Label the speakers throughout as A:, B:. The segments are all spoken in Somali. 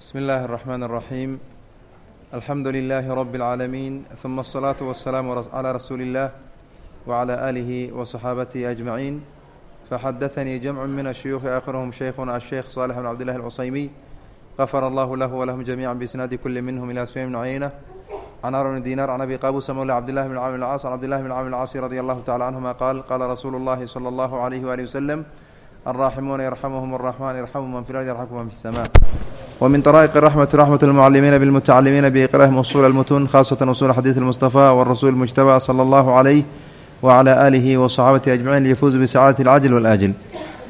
A: بسم الله الرحمن الرحيم الحمد لله رب العالمين ثم الصلاة والسلام على رسول الله وعلى آله وصحابته أجمعين فحدثني جمع من الشيوخ آخرهم شيخنا الشيخ صالح بن عبد الله العصيمي غفر الله له ولهم جميعا بإسناد كل منهم إلى سفيان بن عيينة عن عمرو بن دينار عن أبي قابوس مولى عبد الله بن عامر العاص عن عبد الله بن عامر العاص رضي الله تعالى عنهما قال قال رسول الله صلى الله عليه وآله وسلم الراحمون يرحمهم الرحمن يرحم من في الأرض يرحمكم من في السماء ومن طرائق الرحمة رحمة المعلمين بالمتعلمين بإقراءهم أصول المتون خاصة أصول حديث المصطفى والرسول المجتبى صلى الله عليه وعلى آله وصحابته أجمعين ليفوز بسعادة العاجل والآجل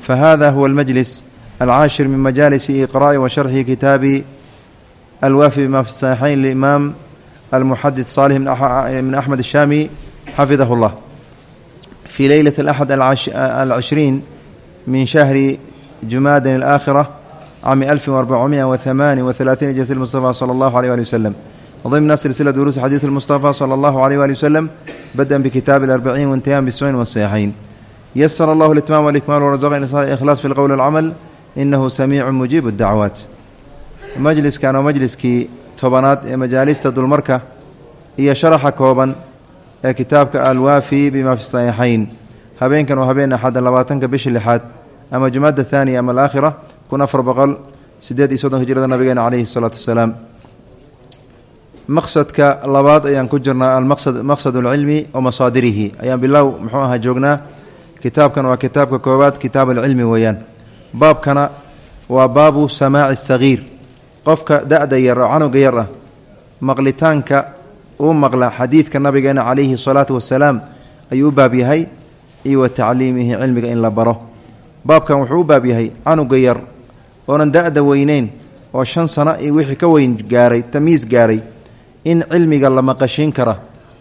A: فهذا هو المجلس العاشر من مجالس إقراء وشرح كتاب الوافي بما في الصحيحين للإمام المحدث صالح من أحمد الشامي حفظه الله في ليلة الأحد العشرين من شهر جماد الآخرة عام 1438 هجرة المصطفى صلى الله عليه وآله وسلم ضمن سلسلة دروس حديث المصطفى صلى الله عليه وآله وسلم بدءا بكتاب الأربعين وانتهاء بالسنن والصحيحين يسر الله الإتمام والإكمال ورزقنا الإخلاص في القول والعمل إنه سميع مجيب الدعوات مجلس كان مجلسكii tobanaad ee majaalista dulmarka iyo sharaxa kooban ee kitaabka alwaafi bima fi saxiixayn habeenkan waa habeen axadda labaatanka bishi lixaad ama jumaada thaaniya ama alaakhira kun afar boqol sideed iyo soddonka hijrada nabigeena caleyhi salaatu wasalaam. Maqsadka labaad ayaan ku jirnaa almaqsad maqsad alcilmi wa masaadirihi. Ayaan bilow muxuu ahaa joognaa kitaabkan waa kitaabka koowaad kitaab alcilmi weeyaan. Baabkana waa baabu samaaci sagiir. Qofka da-da yar oo canuga yar ah maqlitaanka uu maqla xadiidka nabigeena calayhi salaatu wasalaam ayuu baab yahay iyo wa tacliimihi cilmiga in la baro. Baabkan wuxuu baab yahay canuga yar oonan da-da weyneyn oo shan sano iyo wixii ka weyn gaaray tamiis gaaray in cilmiga la maqashiin kara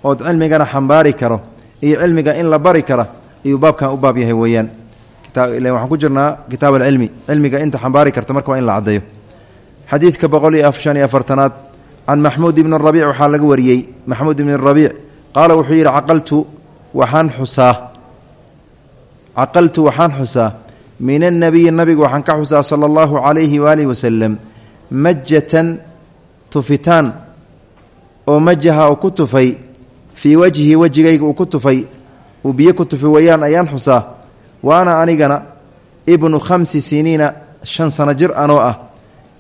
A: ood cilmigana xambaari karo iyo cilmiga in la bari kara ayuu baabkan u baab yahay weeyaan. Waxaan ku jirnaa kitaab alcilmi cilmiga inta xambaari karta marka waa in la caddeeyo. Xadiidka boqol iyo shan iyo afartanaad can maxmuud ibni rabiic waxaa laga wariyey maxmuud ibni rabiic qaala wuxuu yidhi caqaltu waxaan xusaa. Caqaltu waxaan xusaa min annabiyi nabiga waxaan ka xusaa sala allahu calayhi waalihi wasalam majatan tufitaan oo majaha uu ku tufay fii wajhi wejigayga uu ku tufay uu biyo ku tufi wayaan ayaan xusaa wa ana anigana ibnu khamsi siniina shan sano jir anoo ah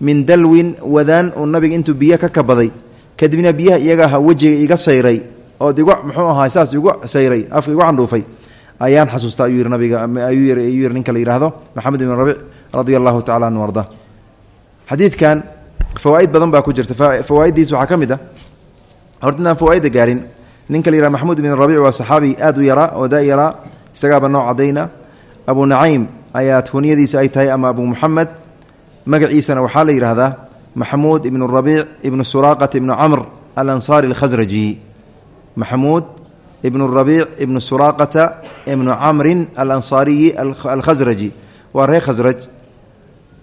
A: min dalwin wadaan uu nabiga intuu biyo ka kabaday kadibna biyaha iyaga aha wejiga iga sayray ood igu muxuu ahaa saas igu sayray afka igu candhuufay ayaan xasuustaa ayuu yihi nabiga ayuu yihi ninka la yidhaahdo maxamed ibn rabiic radia allahu tacala anhu arda. Xadiidkan fawaaid badan baa ku jirta. Fawaaiddiis waxaa ka mid ah fawaaidda gaarin ninka la yihahdo maxamuud ibn rabiic waa saxaabi aad u yaraa oo da yaraa noo cadayna. Abu nacaym ayaa kuniyadiisa ay tahay ama abu muxamed magaciisana waxaa la yidhaahdaa maxamuud ibnu rabiic ibnu suraaqata ibnu camr alansaari alkhasraji maxamuud ibnu rabiic ibnu suraaqata ibnu camrin alansaariyi alkhasraji waa reer khasraj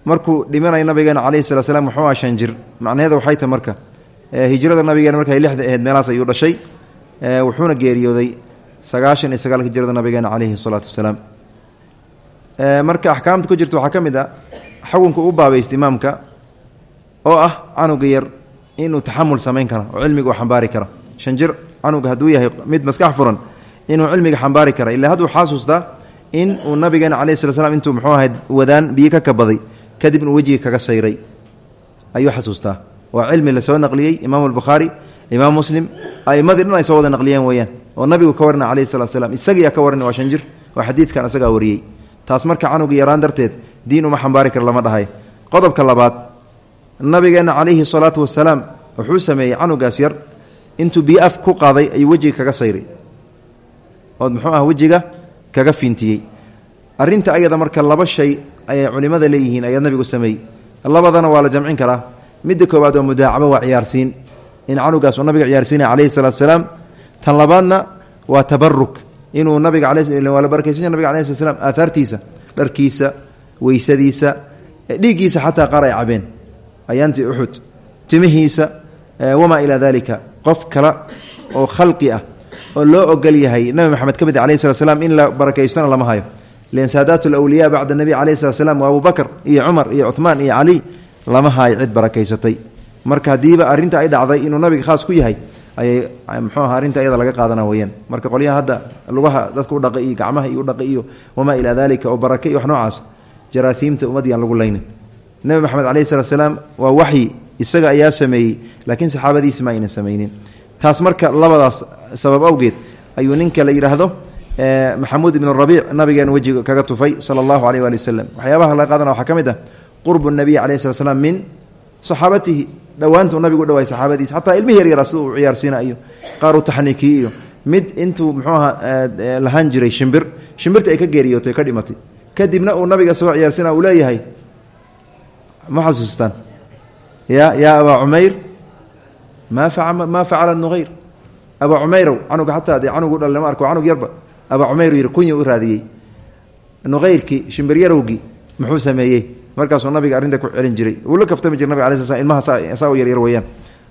A: markuu dhimanaya nabigeena calayhi sala slam wuxuu aha shan jir. Macnaheeda waxay tahy marka hijrada nabigeena markay lixda aheyd meelahaas ayuu dhashay wuxuuna geeriyooday sagaashan iyo sagaalka hijrada nabigeena calayhi salaatu wasalaam marka axkaamta ku jirta waxaa ka mid ah xukunka u baabaysta imaamka oo ah canuga yar inuu taxamul samayn karo oo cilmiga uu xambaari karo canuga hadduu yahay mid maskax furan inuu cilmiga xambaari kara. Ilaa hadduu xasuustaa in uu nabigeena calayi slat slam intuu muxuu ahayd wadaan biyo ka kabaday kadib inuu wejiga kaga sayray. Ayuu xasuustaa. Waa cilmi la soo naqliyey imaamu albukhaari imaam muslim a'imadii dhan ay soo wada naqliyeen weeyaan. Oo nabigu ka warina calayhi salatu slam isagiiyaa ka warina waa shan jir. Oo xadiidkan isagaa taas marka canuga yaraan darteed diin uma xambaari kara lama dhahay. Qodobka labaad nabigeenna calayhi salaatu wasalaam wuxuu sameeyey canugaas yar intuu biyo af ku qaaday ayuu wejiga kaga sayray. Ood muxuu ah wejiga kaga fiintiyey. Arrinta ayada marka laba shay ayay culimmada leeyihiin ayaa nabigu sameeyey. Labadana waa la jamcin karaa. Midda koowaad waa mudaacabo waa ciyaarsiin. In canugaas nabiga ciyaarsiinaya calayhi salaatu salaam tan labaadna waa tabaruk inuu nabiga waa la barakaysan nabiga alai slat slam aahaartiisa dharkiisa weysadiisa dhiiggiisa xataa qaar ay cabeen. Ayaantii uxud timihiisa wamaa ilaa dalika qof kale oo khalqi ah oo loo ogol yahay nabi maxamed ka mid alayh slat slam in la barakaystana lama hayo. Len saadaat alawliya bacda nabi alayh slat slam waa abu bakr iyo cumar iyo cuhmaan iyo cali lama haayo cid barakaysatay. Marka haddiiba arrinta ay dhacday inuu nabiga khaas ku yahay ayay mxuu aha arrinta laga qaadana weyaan marka qolyaha hadda lugaha dadka u dhaqay gacmaha iyo udhaqay iyo wamaa ilaa dalika oo barake iyo wax jaraasiimta ummadii aan lagu laynin. Nebi maxamed alayhi salatu salaam waa waxyi isaga ayaa sameeyey laakiin saxaabadiisi ma aynan samaynin. Taas marka labadaas sabab awgeed ayuu ninka la yidhaahdo maxamuud ibn rabiic nabigeena wejiga kaga tufay sala allahu aleyh waali wasalam waxyaabaha laga qaadana waxaa ka mid ah qurbu nabiy alayh slat slam min saxaabatihi. Dhowaantuu nabigu u dhawaay saxaabadiisa xataa ilmihi yaryara sida uu ciyaarsiina iyo qaar u taxniikiyi iyo mid intuu muxuu aha lahaan jiray shimbir. Shimbirta ay ka geeriyootay ka dhimatay. Kadibna uu nabiga soo ciyaarsiina uu leeyahay ma xasuustaan ya yaa abaa cumayr? Maa maa facala nuqayr abaa cumayrow canuga xataa dee canugu dhal lama arko canug yarba. Abaa cumayr yidhi kunya u raadiyey. Nuqayrkii shimbir yarowgii muxuu sameeyey. Nabiga arrinta ku celin jiray. Wuu la kaftami jira nabig ala ilmaha saa u yaryar weyaan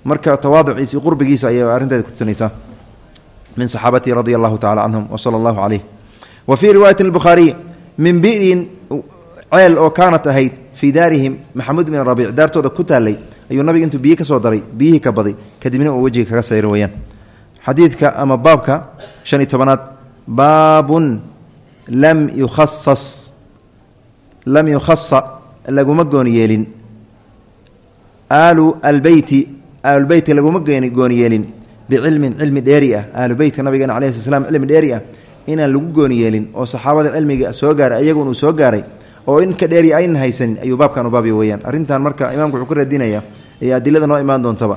A: marka tawaaduciisa iyo qurbigiisa ayay arrinteeda kutusinaysaa min saxaabatihi radia allahu tacala wa sala allahu caleyh wa fii riwaayati lbukhaariy min bi'rin ceel oo kaanat ahayd fii daarihim maxamuud bin rabiic daartooda ku taallay ayuu nabiga intuu biyi ka soo daray biyihii ka baday kadibna uu wejiga kaga sayrin weyaan xadiidka ama baabka shan iyo tobanaad baabun lam yukhasas lam yukhasa laguma gooni yeelin. Aalu albeyti aalubeytka laguma gooni yeelin. Bicilmin cilmi dheeri ah aalubeytka nabigeena calayi sl slam cilmi dheeri ah inaan lagu gooni yeelin. Oo saxaabada cilmiga soo gaaray ayagun soo gaaray oo in ka dheeri aynan haysanin ayuu baabkan u baabya weyaan arrintan marka imaamku wuxuu ku radinaya ee adilada noo imaan doontaba.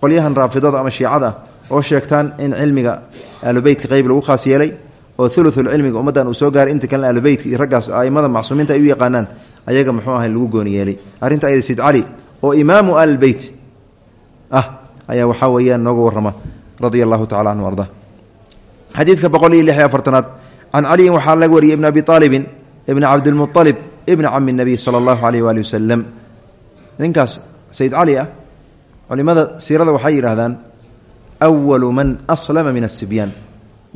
A: Qolyahan raafidada ama shiicada oo sheegtaan in cilmiga aalubeytka qeyb lagu khaas yeelay oo uluulcilmiga ummaddan uu soo gaaray inta kalena aalubeytka iyo raggaas aimada macsuumiinta ay u yaqaanaan ayaga muxuu ahay lagu gooni yeelay. Arrinta ayada sayd cali oo imaamu aalbeyt ah ayaa waxaa weeyaan nooga warrama radia allahu tacala anhu arda xadiidka boqol iyo lix iyo afartanaad can caliyin waxaa laga wariyay ibn abi aalibin ibni cabdilmualib ibni cami nabiy sala allahu aleyh waali wasalam ninkaas sayd cali ah culimada siirada waxay yidhahdaan awalu man aslama min asibyaan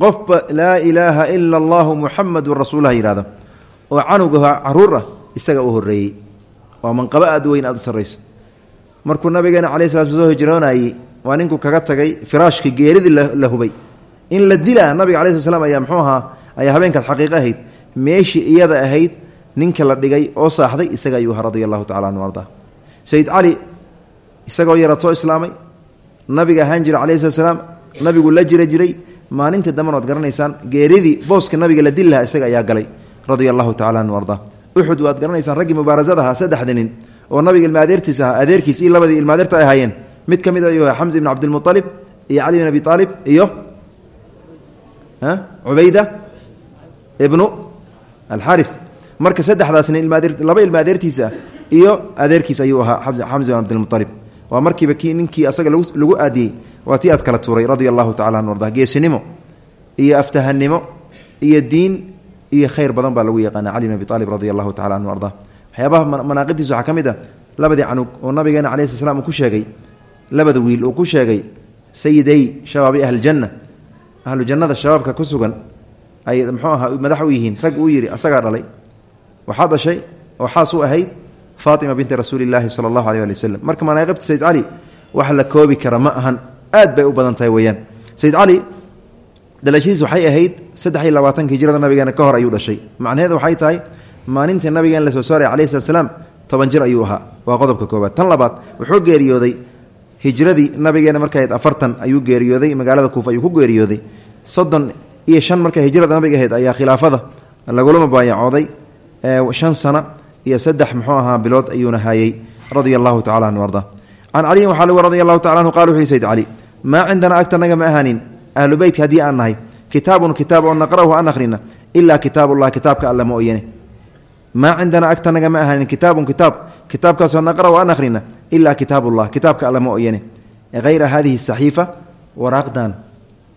A: qofba laa ilaaha ila allahu muxamadun rasuululah yihahdo oo canugaha carruur ah isaga u horeeyey waa manqabo aad weyn aad u sarrayso markuu nabigeena calayi slat soo hijroonayey waa ninkuu kaga tagay firaashkii geeridii la hubay. In la dilaa nabiga cala sl slam ayaa mxuu ahaa ayaa habeenkaad xaqiiqo ahayd meeshii iyada ahayd ninka la dhigay oo saaxday isaga ayuu ahaa radia allahu tacala anhu arda sayid cali isagoo yaraad soo islaamay nabiga ahaan jira calayhi slat nabigu la jira jiray maalinta damban waad garanaysaan geeridii booska nabiga la dili lahaa isaga ayaa galay radia allahu tacala anhu arda uxud waad garanaysaan raggii mubaarasada ahaa saddexda nin oo nabiga ilma adeertiis ahaa adeerkiis iyo labadii ilma adeerta ay ahaayeen. Mid ka mid a ayuu ahaa xamza ibn cabdilmualib iyo cali bin abi aalib iyo cubayda ibnu alxari marka saddexdaas nin laba ilma adeertiis ah iyo adeerkiis ayuu ahaa xamza bin cabdilmualib waa markiiba kii ninkii asaga lagu aadiyey waa tii aad kala tuuray radia allahu tacala anhu arda geesinimo iyo aftahanimo iyo diin iyo khayr badan baa lagu yaqaana cali bin abi aalib radia allahu tacala anhu arda waxyaabaha manaaqibtiisa waxaa ka mid ah labadii canug oo nabigeena calayi sl slam uu ku sheegay labada wiil uu ku sheegay sayiday shabaabi ahlijanna ahlu jannada ku sugan ay muxuu ahaa madax u yihiin. Rag uu yidhi asagaa dhalay. Waxaa dhashay oo xaas u ahayd faatima binti rasuuli illaahi sala allahu aleh ali waslem marka manaaqibta sayid cali la koobi kara ma ahan. Aad bay u badan tahay weeyaan. Sayid cali dhalashadiis ahayd saddex iyo labaatanka hijrada nabigeena ka hor ayuu dhashay. Macnaheedu waxay tahay maalintii nabigeena la soo saaray calayhi slat toban jir ayuu ahaa. Waa qodobka koobaad tan labaad wuxuu geeriyooday hijradii nabigeena markay afartan ayuu geeriyooday magaalada kuufa ayuu ku geeriyooday iyo shan markay hijrada nabiga ahayd ayaa khilaafada lagula mubaayacooday shan sano iyo saddex muxuu ahaa bilood ayuuna haayey radia allahu tacala anhu arda. Can caliyin waxaa lagu radia allahu tacala anhu qala wuxuu sayd cali maa cindanaa agtanaga ma ahaanin. Ahlu beytka haddii aan nahay kitaabun kitaab oo naqra'uhu aan akhrina ilaa kitaabullahi kitaabka alle ma oyane maa cindanaa agtanaga ma ahaanin kitaabun kitaab kitaabkaasoo naqra'u aan akhrina ilaa kitaabullah kitaabka alle ma oyane hayra hadihi saxiifa waraaqdan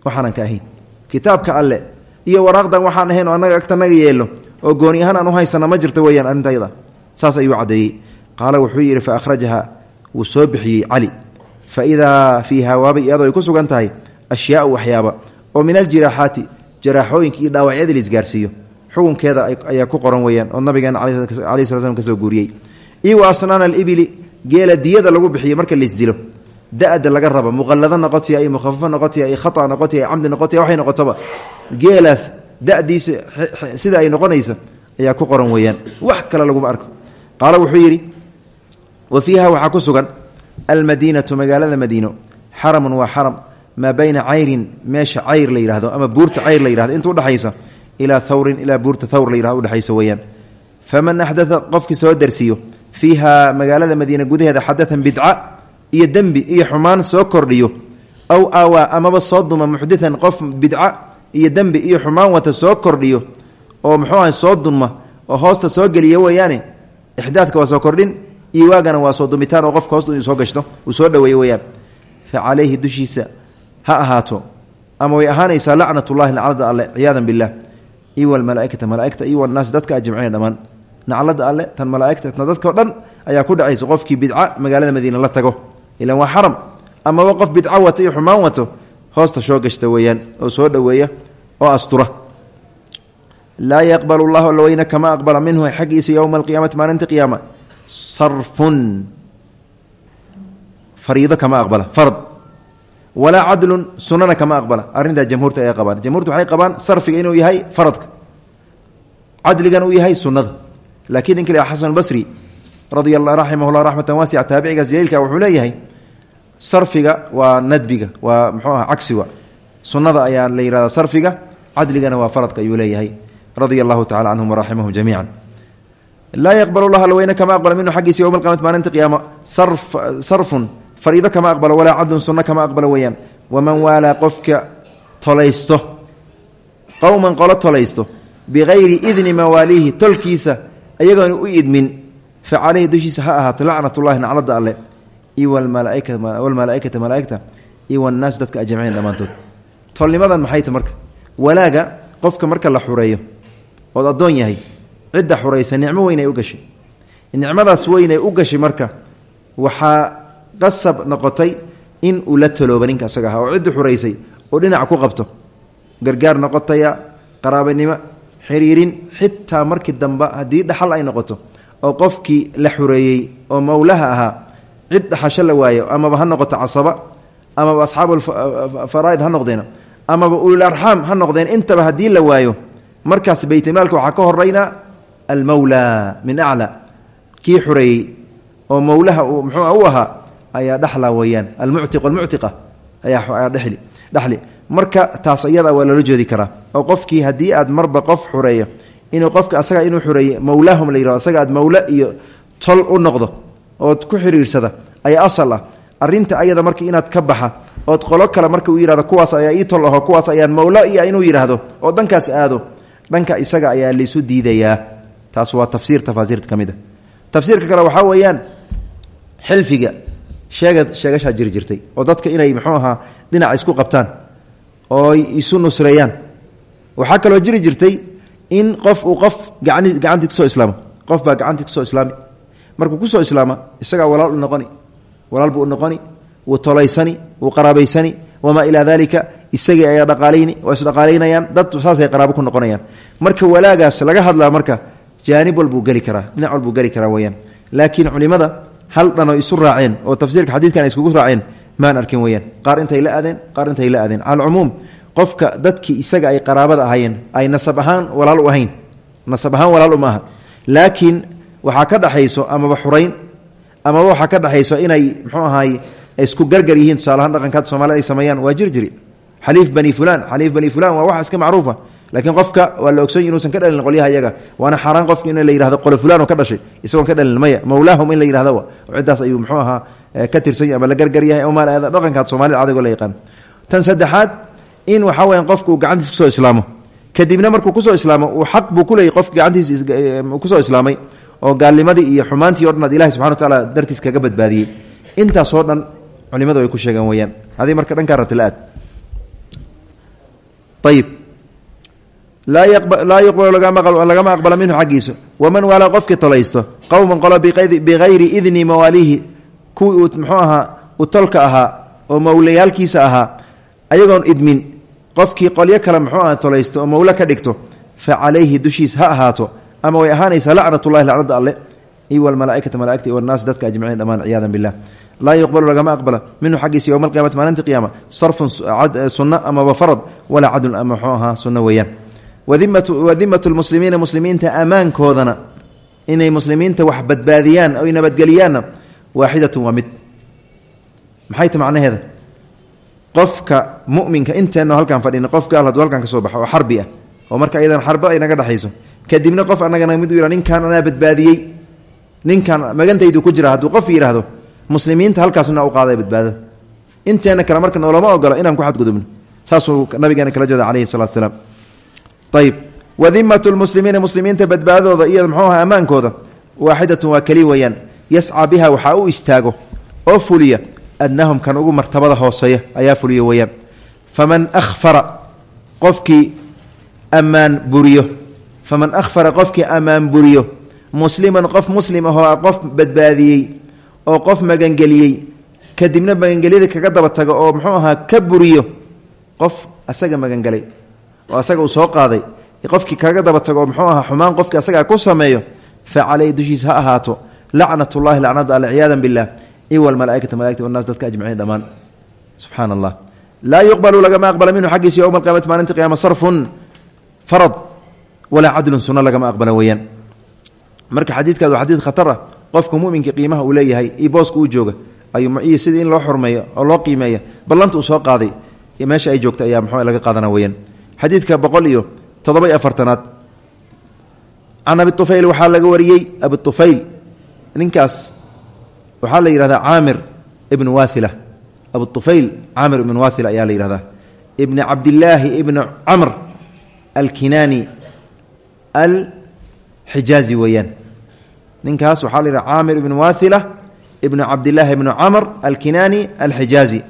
A: waxaanan ka ahayn kitaabka alle. Iyo waraaqdan waxaan ahayn oo annaga agtanaga yeelo oo gooni ahaan aan u haysana ma jirto weyaan arrinta yada saas ayuu caddeeyey. Qaala wuxuu yidhi fa akhrajaha. Wuu soo bixiyey cali. Fa idaa fiiha waaba iyadoo ay ku sugan tahay ashyaau waxyaaba oo min aljiraaxaati jaraaxooyinka iyo dhaawacyada la isgaarsiiyo. Xukunkeeda ayaa ku qoran weyaan oo nabigeena calayi sala slam ka soo guuriyey. Iyo wa asnaana alibili geela diyada lagu bixiyo marka laisdilo da-da laga raba muqallado noqotaya iyo mukhafafo noqotaya iyo khata noqotaya camdi noqotaya waxay noqotoba. Geelaas dadiisa sida ay noqonaysa ayaa ku qoran weeyaan. Wax kale laguma arko. Qaala wuxuu yidhi wa fiiha waxaa ku sugan almadiinatu magaalada madiino. Xaramun waa xaram. Maa bayna cayrin meesha cayr la yidhahdo ama buurta cayr la yidhahdo inta udhexaysa ilaa thawrin ilaa buurta thawr la yidhahdo udhexaysa faman axdaa qofkii soo darsiiyo fiiha magaalada madiina gudaheeda xadatan bidca iyo dembi iyo xumaan soo kordhiyo aw aawaa amaba soo duma muxditan qof bidca iyo dembi iyo xumaan wata soo kordhiyo oo muxuu aha soo dunma oo hoosta soo geliya weeyaane ixdaadka waa soo kordhin iwaagana waa soo dumitaan oo qofka hoosta soo gashto uu soo dhaweeyo weyaan fa calayhi dushiisa ha ahaato ama way ahaanaysaa lacnatullahi naclada alle ciyaadan bilah iyo walmalaaikata malaaigta iyo wanaasi dadka ajmaciin dhammaan naclada alle tan malaaigta tan dadkao dhan ayaa ku dhacaysa qofkii bidca magaalada madiina la tago ilan waa xaram amaba qof bidco wata iyo xumaan wato hoosta soo gashta weeyaan oo soo dhoweeya oo astura. Laa yaqbal llahu alla weyne kama aqbala minhu xaggiisa yowma alqiyaamati maalinta qiyaama. Sarfun. Fariido kama aqbala fard. Walaa cadlun sunana kama aqbala. Arrintaa jamhuurta ay qabaan. Jamhuurta waxay qabaan sarfiga inuu yahay faradka. Cadligana uu yahay sunnada. Laakiin ninka la xasan basri radia raximah llah raxmatan waasica taabicigaas jaliilka wuxuu leeyahay sarfiga waa nadbiga waa muxuu aha cagsiga. Sunnada ayaa la yihahda sarfiga cadligana waa faradka ayuu leeyahay radia allahu tacala canhum waraximahum jamiica laa yaqbal llah alweyne kama aqbala minhu xaggiisa yowma alqiyamati maalinta qiyaama sarfun fariido kama aqbalo walaa cadlun sunno kama aqbalo weeyaan. Waman waalaa qofka tolaysto qowman qolo tolaysto bikayri idni mawaaliihi tolkiisa ayagoona u idmin fa caleyhi dushiisa ha ahaato lacnatullahi naclada alle. Iyo walmalaaikata malaaigta iyo wannaas dadka ajmaciin dhammaantood. Tolnimadan maxay ta marka? Walaaga qofka marka la xureeyo ood addoon yahay cidda xuraysa nicmo weyn ay u gashay. Nicmadaas weyn ay u gashay marka waxaa qasab noqotay in uu la talooba ninka asaga ahaa. Oo cidda xuraysay oo dhinac ku qabto. Gargaar noqotaya qaraabanimo xiriirin xitaa markii dambe haddii dhaxal ay noqoto oo qofkii la xureeyey oo mowlaha ahaa cid dhaxasho la waayo amaba ha noqoto casaba amaba asxaabulfaraaid ha noqdeen amaba ulul arxaam ha noqdeen intaba haddii la waayo markaas baytmaalka waxaa ka horeyna almawla min aclى kii xureeyey oo mowlaha uu mxuu u ahaa ayaa dhaxla weeyaan. Almuctiq almuctiqa ayaa dhexli marka taas iyada waa loola jeedi karaa. Oo qofkii haddii aad marba qof xureeyo inuu qofka asaga inuu xureeye mowlaahum la yihahdo asaga aad mowla iyo tol u noqdo ood ku xiriirsada ayaa asal ah. Arinta ayada marka inaad ka baxa ood qolo kale marka uu yihahdo kuwaas ayaa ii tol aho kuwaas ayaan mowla iyo inuu yidhaahdo oo dhankaas aado dhanka isaga ayaa laysu diidayaa. Taas waa tafsiir tafaasiirta ka mid a tafsiirka kale waxaa weeyaan xilfiga sheega sheegashaa jiri jirtay oo dadka inay muxuu ahaa dhinaca isku qabtaan oo isu nusreeyaan waxaa kaloo jiri jirtay in qof uu qof gacantii ku soo islaamo qof baa gacantii ku soo islaami. Markuu ku soo islaama isagaa walaal u noqoni walaal buu noqoni wuu tolaysani wuu qaraabaysani wamaa ilaa dalika isagii ayaa dhaqaalayni waa isdhaqaalaynayaan dad saasay qaraabo ku noqonayaan. Marka walaagaas laga hadlaa marka jaanib walbuu geli karaa dhinac walbuu geli karaa weyaan laakiin culimada hal dhanoo isu raaceen oo tafsiirka xadiidkan iskugu raaceen maan arkin weyaan qaar intay la aadeen qaar intay la aadeen. Cala alcumuum qofka dadkii isaga ay qaraabada ahaayeen ay nasab ahaan walaal u ahayn nasab ahaan walaal uma aha laakiin waxaa ka dhaxayso amaba xurayn amaba waxaa ka dhaxayso inay muxuu ahaay isku gargar yihiin. Tusaalahaan dhaqankaad soomaalida ay sameeyaan waa jir jiri. Xaliif bani fulan xaliif bani fulan waa wax iska macruufa. Laakiin qofka waa la ogsoon inuusan ka dhalin qolyaha iyaga. Waana xaaraan qofka in la yihahdo qolo fulan oo ka dhashay isagoon ka dhalin maya. Mawlaahum in la yihahdo oo ciddaas ayuu muxuu ahaa ka tirsany ama la gargar yahay oo maal dhaqankaad soomaalida adigoo la yaqaan. Tan saddexaad in waxaa weyan qofku uu gacantiis ku soo islaamo. Kadibna markuu ku soo islaamo uu xaq buu kuleeyay qofka gacantiis ku soo islaamay oo gaalnimadii iyo xumaantii o dhan ad ilahi subxana wa tacaala dartiis kaga badbaadiyey. Intaasoo dhan culimadu ay ku sheegaan weyaan haddii marka dhankaa rabta la aad. Ayib laa yuqbalu lagama aqbala minhu xaggiisa. Waman waalaa qofkii tolaysto qowman qolo bikayri idni mawaaliihi kuwii uu muxuu ahaa u tolka ahaa oo mowlayaalkiisa ahaa ayagoon idmin qofkii qolyo kale muxuu aha tolaysto oo mowlo ka dhigto fa calayhi dushiis ha ahaato ama way ahaanaysaa lacnatullahi lacnada alle iyo walmalaaikata malaaigta iyo wanaas dadka ajmaciin dhammaan ciyaadan bilah laa yuqbalu lagama aqbala minhu xaggiisa yowma alqiyamati maalinta qiyaama sarfun sunno amaba farad walaa cadlun ama muxuu ahaa sunno weeyaan. Wadimatu lmuslimiina muslimiinta ammaankoodana inay muslimiinta wax badbaadiyaan oy nabadgeliyaanna waaxidatun waa mid. Maxay ta macnaheeda qofka muminka inteeno halkaan fadhina qof gaal hadduu halkaan ka soo baxo oo ah. Oo marka ayadan xarba ay naga dhexayso kadibna qof anagana mid yidha ninkaan anaa badbaadiyey. Ninkaan magantaydu ku jira hadduu qof yidhaahdo muslimiinta halkaasna u qaada badbaadada inteena kale marka noolama ogola inaan ku xadgudubno saasuu nabigeena kala jooda calayhi salatu salaam. Ayb wadimatu lmuslimiina muslimiinta badbaadadooda iyo muxuu aha ammaankooda? Waaxidatun waa keli weeyaan. Yascaa biha waxaa u istaago oo fuliya adnahum kan ugu martabada hooseeya ayaa fuliya weeyaan. Faman ahfara qofkii ammaan buriyo. Faman ahfara qofkii ammaan buriyo. Musliman qof muslim ahoo qof badbaadiyey oo qof magangeliyey kadibna magangelyada kaga daba tago oo muxuu ahaa ka buriyo qof asaga magangelay oo asaga uu soo qaaday qofkii kaga daba tago oo muxuu ahaa xumaan qofkii asagaa ku sameeyo fa caleyhi dushiisa ha ahaato. Lacnatullahi lacnada alle ciyaadan bilah iwa almalaaikata malaigta wanaas dadka ajmaciin dhammaan subxaana allah laa yuqbalu lagama aqbala minhu xaggiisa yowma alqiyamati maalinta qiyama sarfun farad walaa cadlun sunno lagama aqbala weeyaan marka xadiidkaas waa xadiid khatar ah qofka qiimaha uu leeyahay iyo booska uu jooga ayuu sidii in loo xurmeeyo oo loo qiimeeya ballanta soo qaaday meesha ay joogta ayaa mxuu laga qaadana weyaan xadiidka boqol iyo toddoba iyo afartanaad can abi ufayl waxaa laga wariyey abi ufayl ninkaas waxaa la yidhahdaa caamir ibn wathila abu ufayl caamir ibn wathila ayaa la yidhahdaa. Ibni cabdillaahi ibni camr alkinaani alxijaazi weeyaan. Ninkaas waxaa la yidhaha caamir ibn wathila ibnu cabdillaahi ibnu camr alkinaani alxijaazi.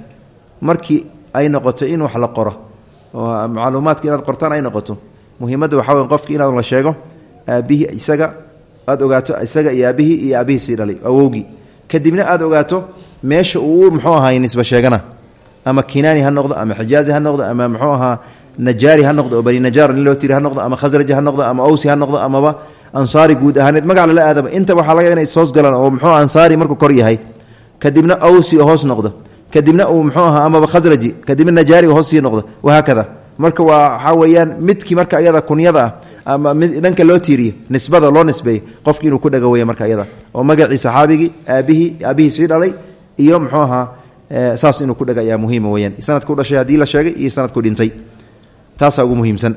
A: Markii ay noqoto in wax la qoro macluumaadka inaad qortaan ay noqoto muhiimadda waxaa wey qofki inaad la sheego aabihii isaga aad ogaato isaga iyo aabihii iyo aabihiisii dhalay awowgii kadibna aad ogaato meesha uu muxuu ahaay nisba sheegana. Ama kinaani ha noqdo ama xijaazi ha noqdo ama muxuu ahaa najaari ha noqdo oo bani najaar nin loo tiri ha noqdo ama khasraji ha noqdo ama awsi ha noqdo amaba ansaari guud ahaaneed magac lala aadaba. Inta waxaa laga inay soos galaan oo muxuu ansaari markuu kor yahay. Kadibna awsi oo hoos noqdo. Kadibna uu muxuu ahaa amaba khasraji. Kadibna najaari hoos sii noqdo. Wahaakada. Marka waa waxaa weeyaan marka iyada kunyada ah ama mid dhanka loo tiiriyo nisbada loo nisbeeyey qofki inuu ku dhaga weya marka iyada. Oo magacii saxaabigii aabihii aabihii sii dhalay iyo muxuu ahaa saas inuu ku dhaga ayaa muhiima weyaan sanadku dhashay haddii la sheegay iyo sanadku dhintay. Taasaa ugu muhiimsan.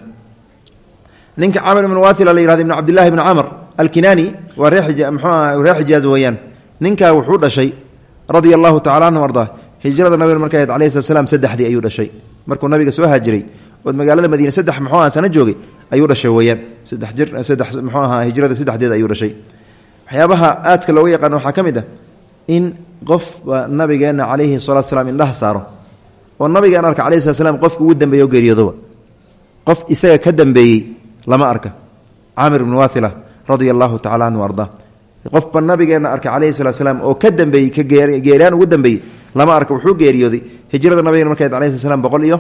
A: Ninka camr ibn wathila la yihahdo ibn cabdillahi ibn camr alkinaani waa ree mxuu reer xijaaz weeyaan. Ninkaa wuxuu dhashay radia allahu tacala anhu ardaa hijrada nabiga markay ahayd alayhi slat slam saddexdii ayuu dhashay. Markuu nabiga soo haajiray ood magaalada madiine saddex muxuu aha sana joogay ayuu dhashay weeyaan. Saddex jir saddex muxuu ahaa hijrada saddexdeed ayuu dhashay. Waxyaabaha aadka looga yaqaano waxaa ka mid ah in qofba nabigeenna calayhi salatu salaam indhaha saaro. Oo nabigaan arka alayhi slat slam qofka ugu dambeeye o geeriyoodoba. Qof isaga ka dambeeyey lama arka. Caamir ibnu wathila radia allahu tacala anhu ardaa qofba nabigeenna arkay calayhi salatu salaam oo ka dambeeyey ka geeriyaan ugu dambeeyey lama arka wuxuu geeriyooday. Hijrada nabigeen markay ahayd alayhi slat slam boqol iyo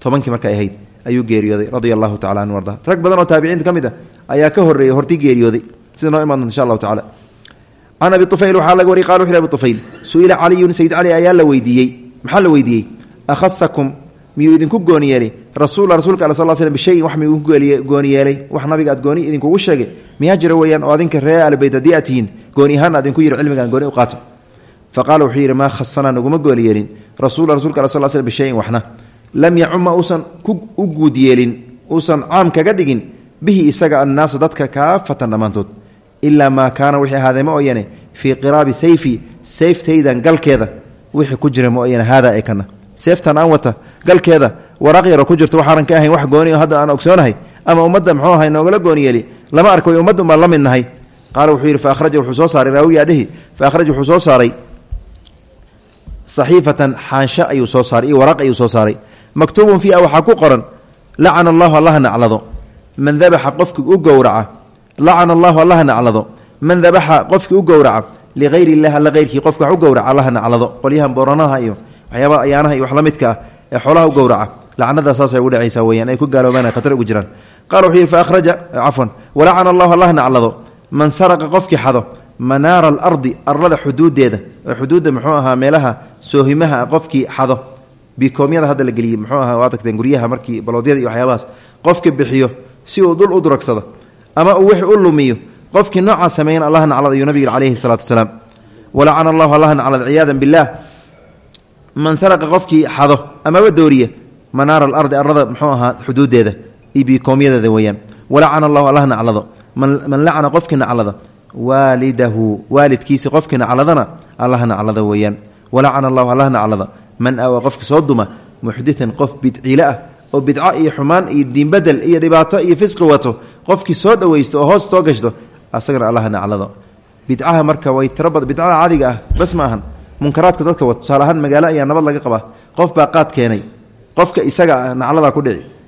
A: tobankii markay ahayd ayuu geeriyooday radia allahu tacala arda rag badan oo taabiciinta ka mid ah ayaa ka horreeyey hortii geeriyooday. Sida noo imaan insha allahu tacala can abi ufayl waxaa laga wariy qala wuxu abi ufayl su'ila caliyun sayid cali ayaa la weydiiyey. Maxaa la weydiiyey? Akhasakum miyuu idinku gooni yeelay? Rasuula rasuulka al sal slm bishayin wax miyuu gooni yeelay? Wax nabiga aad gooni idinkugu sheegay? Miyaa jira weeyaan oo adinka ree albeyt rasulka lam yacuma uusan u guud yeelin uusan caam kaga dhigin bihi isaga annaasa dadka kaafatan dhammaantood. Ilaa maa kaana wixii ahaadee ma ooyane fii qiraabi sayfi sayftaydan galkeeda. Wixii ku jira ma ooyane haadaa kana seeftan aan wata galkeeda waraaq yaroo ku jirta waxaanan ka ahayn wax gooni oo hadda aan ogsoonahay ama ummadda muxuu ahay noogala gooni yeeli lama arko ummadda umbaan la mid nahay. Qaala wuxuu yidhi wuxuu soo saaray raawiyaa dhehi fa akhraja wuxuu soo saaray saxiifatan xaansho ayuu soo saaray iyo waraaq ayuu soo saaray maktuubun fiiha waxaa ku qoran lacana allahu allaha naclado. Man dabaxa qofkii u gowraca lacana allahu allaha naclado. Man dabaxa qofkii u gowraca ligayr illahi alla heyrkii qofka wax u gowraca allaha naclado. Qolyahan booranaha iyo waxyaabaha ayaanaha iyo wax la midka ah ee xoolaha u gowraca lacnada saasay ugu dhacaysaa weyaan ay ku gaaloobaan khatar ugu jiraan. Qala wuxuu yidhi fa ahraja cafwan walacana allahu allah naclado. Man saraqa qofkii xado manaara alardi arlada xuduudeeda oo muxuu ahaa meelaha soohimaha qofkii xado bikoomyada hadda la geliyey muxuu ahaa waa tagteen guryaha markii baloodyada iyo waxyaabahaas qofka bixiyo si uu dul u duragsado ama uu wixii u lumiyo qofkii noocaa sameeyan allah naclad ayuu nabiga calayhi salaatu wasalaam. Walacana allahu allah naclad ciyaadan billaah man saraqa qofkii xado amaba dooriya manaara alardi arlada muxuu ahaa xuduudeeda iyo bikoomyadeeda weeyaan. Walacana allahu allah naclado man lacana qofkii naclada waalidahu waalidkiisi qofkii nacladana allah naclada weeyaan. Walacana allahu allah naclada man awa qofki soo duma muxditan qof bidciile ah oo bidco iyo xumaan iyo diinbedel iyo dhibaato iyo fisqi wato qofkii soo dhawaysto oo hoos soo gashto asagana allah naclado bidcaha marka way tiro bad bidcada caadiga ah bas ma ahan. Munkaraadka dadka wato tusaale ahaan magaalo ayaa nabad laga qabaa. Qof baa qaad keenay. Qofka ah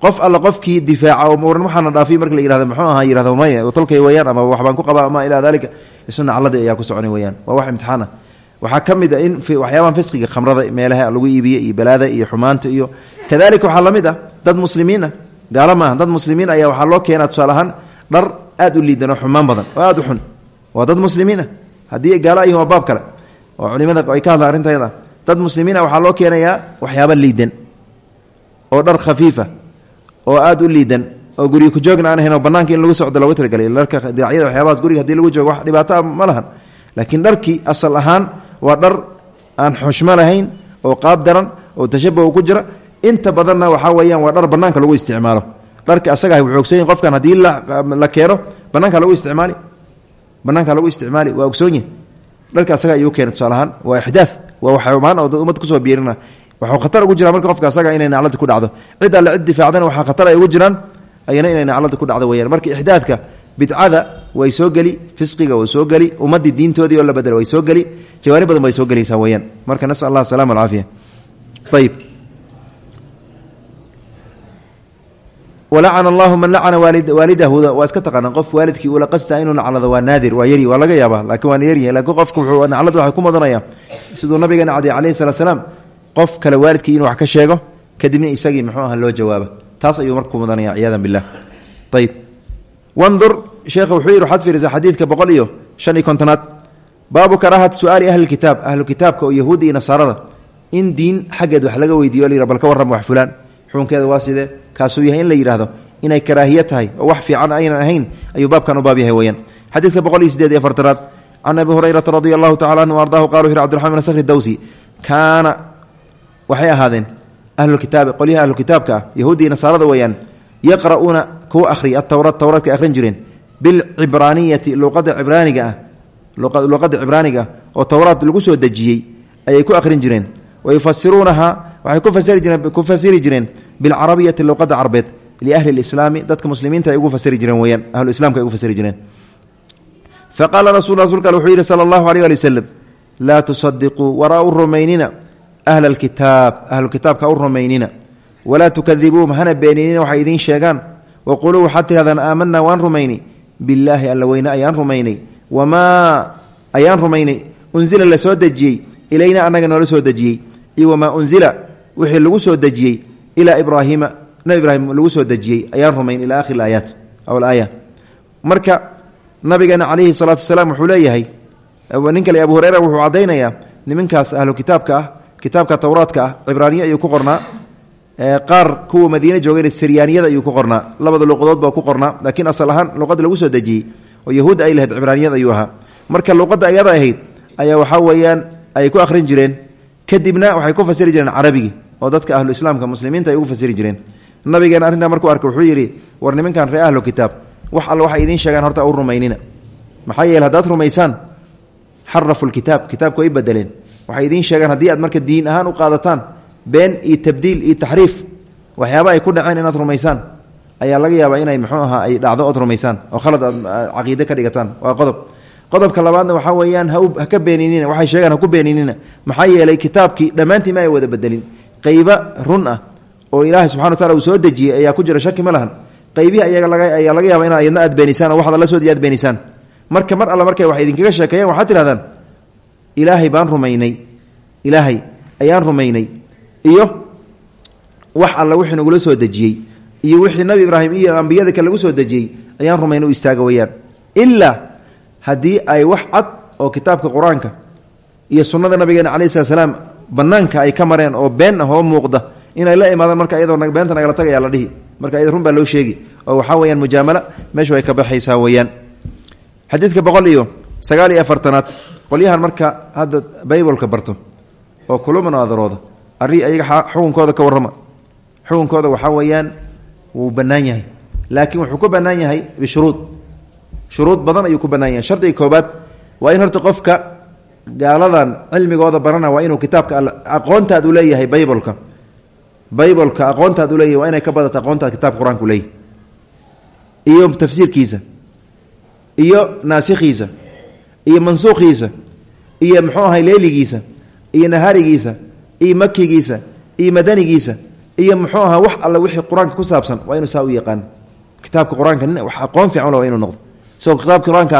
A: qof alla qofkii difaaca oo waran waxaana dhaafiy marka la yihahdo muxuu ahaa yihahdo maya tolkay weyaan ama waxbaan ku qabaa ama ilaa daalika. Isu nacladii ayaa ku soconay weyaan waa wax imtixaan ah waxaa ka mid a in waxyaabahan fisqiga khamrada meelaha lagu iibiye iyo balaada iyo xumaanta iyo kadalika waxaa la mid ah dad muslimiin ah. Gaalo maaha dad muslimiin ayaa waxaa loo keenaa tusaale ahaan dhar aad u liidan xumaan badan oo aad u xun. Waa dad muslimiin ah. Haddii gaalo ayhin waa baab kale. Oo culimada ay ka hadlaan arrintayada dad muslimiin ah waxaa loo keenayaa waxyaaba liidan oo dhar khafiifa oo aad u liidan oo guriga ku joogna aan ahayn oo banaanka in lagu socdo loogu talagalay. Dharka diracyada waxyaabahaas guriga haddii lagu joogo wax dhibaato ah ma lahan. Laakiin dharkii asal ahaan waa dhar aan xushmo lahayn oo qaab daran oo tashabuh ku jira. Inta badanna waxaa weeyaan waa dhar banaanka lagu isticmaalo. Dharka asaga wuxuu ogsoonyahy qofkan haddii la keeno banaanka lagu isticmaali. Banaanka lagu isticmaali waa ogsoonyahy dharka asaga ayuu keena tusaale ahaan waa ixdaa waa waxmaan oo dad ummadda ku soo biirina. Waxuu khatar ugu jira marka qofka asaga inay naclada ku dhacdo. Cid alle cid difaacdana waxaa khatar ay ugu jiraan ayana inay naclada ku dhacdo weyaan marka ixdaadka bidcada way soo geli fisqiga way soo geli ummadii diintoodii oo la bedelo way soo geli jawaani badan bay soo gelaysaa weyaan marka nasal allah asalama alcaafiya ayib walacana allahu man lacana waalidahu. Waa iska taqaanaan. Qof waalidkii ula qastaa inuu naclado waa naadir waa yari waa laga yaabaa. Laakiin waana yaryahay lakiin qofka wuxuu naclad waxay ku mudanaya siduu nabigeena cadiy calayhi salatu salaam qof kale waalidkii inuu wax ka sheego kadibna isagii muxuu aha loo jawaaba. Taas ayuu marka ku mudanaya ciyaadan billah. Ayib wandur sheekha wuxuu yidhi waxaad baabu karaahati su'aali ahli kitaab ahlu kitaabka oo yahuudda iyo nasaarada. In diin xaggeed wax laga weydiiyo bal ka warrama wax fulaan. Xukunkeeda waa sidee? Kaasuu yahay in la yidhaahdo inay karaahiye tahay oo wax fiican aynan ahayn ayuu baabkan u baab yahay weyaan xadiidka boqol iyo sideed iyo afartanaad can abi hurayrata radi allahu tacala anhu ardahu qala wuxu yhi cbdiraxman bn sakri dawsi kaana waxay ahaadeen ahlukitaabi qolyaha ahlukitaabka ah yahuuddii nasaarada weeyaan yaqra'uuna kuwa akhriya akhrin bilcibraaniyati luqada cibraaniga ah luqada cibraaniga oo towraad lagu soo dejiyey ayay ku akhrin jireen. Wa yufasiruunaha waxay ku fasiri jireen bilcarabiyati luqada carbeed liahli lislaami dadka muslimiinta ay ugu fasiri jireen weyaan ahluislamka ay ugu fasiri jireen. Faqaala rasul rasulka al wuxuu yidhi sala allahu aleyh ali waslem laa tusadiquu waraa u rumaynina ahla alkitaab ahlukitaabka u rumaynina walaa tukadibuum hana waan rumayni billaahi alla weyne ayaan rumaynay wamaa ayaan rumaynay unzila la soo dejiyey ilayna annaga noola soo dejiyey iyo wamaa unzila wixii lagu soo dejiyey ilaa ibraahiima nabi ibraahim lagu soo dejiyey ayaan rumayn ilaa akhiri aayaat aw alaaya marka nabigeena calayhi salaatu wasalaam wuxuu leeyahay nin abu hureyra wuxuu caddaynayaa niminkaas ahlu kitaabka ah kitaabka towraadka ah cibraaniya ayuu ku qornaa qaar kuwa madiine joogayna siryaaniyada ayuu ku qornaa labada luqadood ku qornaa laakiin asal ahaan luqada lagu soo dejiyey oo yahuudda ay lahayd cibraaniyad ayuu ahaa. Marka luqadda ayada ahayd ayaa waxaa weeyaan ay ku akhrin jireen. Kadibna waxay ku fasiri jireen carabigii oo dadka ahlu islaamka muslimiinta ay ugu fasiri jireen. Nabigeena arrintaa markuu arkay wuxuu yidhi war nimankan ree ahlu kitaab wax alla waxay idiin sheegaan horta u rumaynina. Maxaa yeele haddaad rumaysaan xarafu lkitaab kitaabku ay bedeleen waxay idiin sheegaan haddii aad marka diin ahaan u qaadataan been iyo tabdiil iyo taxriif waxyaaba ay ku dhaceen inaad rumaysaan ayaa laga yaabaa inay muxuu ahaa ay dhacdo ood rumaysaan oo khalad aad caqiide ka dhigataan. Waa qodob. Qodobka labaadna waxaa weeyaan ha ka beeninina waxay sheegaan ha ku beeninina. Maxaa yeelay kitaabkii dhammaantii ma ay wada bedelin qeybo run ah oo ilaahay subxana wa tacala uu soo dejiyey ayaa ku jira shaki ma lahan. Qeybihi ayaga laga yaaba ina ayadna aad beenisaan oo waxda la soo diya aad beenisaan. Marka mar alla markay wax idinkaga sheekeeyaan waxaad tihahdaan ilaahay baan rumaynay. Ilaahay ayaan rumaynay. Iyo wax alla wixii nagula soo dejiyey iyo wixii nabi ibraahim iyo ambiyada kale lagu soo dejiyey ayaan rumaynay u istaaga weyaan ilaa haddii ay wax cad oo kitaabka qur'aanka iyo sunnada nabigeena calayi slat slaam banaanka ay ka mareen oo been ah oo muuqda inay la imaadaan marka iyadoo beenta nagala tagayaa la dhihi. Marka iyada run baa loo sheegi. Oo waxaa weyaan mujaamala meeshu ay ka baxaysaa weyaan xadiidka boqol iyo sagaal iyo afartanaad qolyahan marka hadda baybolka barto oo kula munaadarooda arri ayaga xukunkooda ka warrama. Xukunkooda waxaa weeyaan wuu bannaan yahay. Laakiin wuxuu ku bannaan yahay bishuruud. Shuruud badan ayuu ku bannaan yahay. Shardiga koobaad waa in horta qofka gaaladan cilmigooda barana waa inuu kitaabka all aqoontaad u leeyahay baybolka baybolka aqoontaad uleeyahy waa inay ka badato aqoontaad kitaabka qur'aanka uleeyahy iyo tafsiirkiisa. Iyo naasikhiisa iyo mansuukhiisa. Iyo muxuu ahay leeligiisa. Iyo nahaarigiisa. Iyo makigiisa iyo madanigiisa iyo muxuu ahaa wax alle wixii qur'aanka ku saabsan waa inuu saa u yaqaan. Kitaabka qur'aanka wax aqoon fiican waa inuu noqdo. Isagoo kitaabka qur'aanka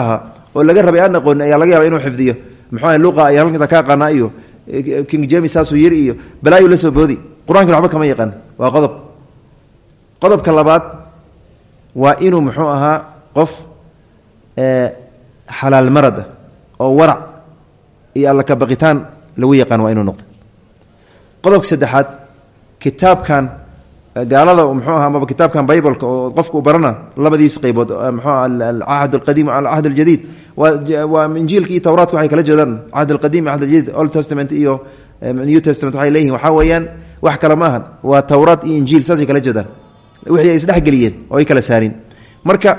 A: oo laga rabay aan aqoonin ayaa laga yaaba inuu xifdiyo. Muxuu luqa ayaa halkanta ka aqaanaa iyo king james saasuu yiri iyo balaayu la soo boodi. Qur'aankana waxba kama yaqaan waa qodob. Qodobka labaad waa inuu muxuu ahaa qof xalaal marad ah oo warac iyo alla ka baqitaan lagu yaqaan waa inuu noqdo. Qodobka saddexaad kitaabkan gaalada muxuu aha amaba kitaabkan bibleka oo qofka u barana labadiis qaybood mxuu alcahd alqadiim alcahd aljadiid. Waa injiilka iyo towraadka waxay kala jeedaan cahd alqadiim cahd aljadiid old testament iyo new testament waxay leeyihiin waxaa weeyaan wax kale ma ahan waa iyo injiil saasay kala jeedaan wixii ay isdhexgeliyeen oo ay kala saarin. Marka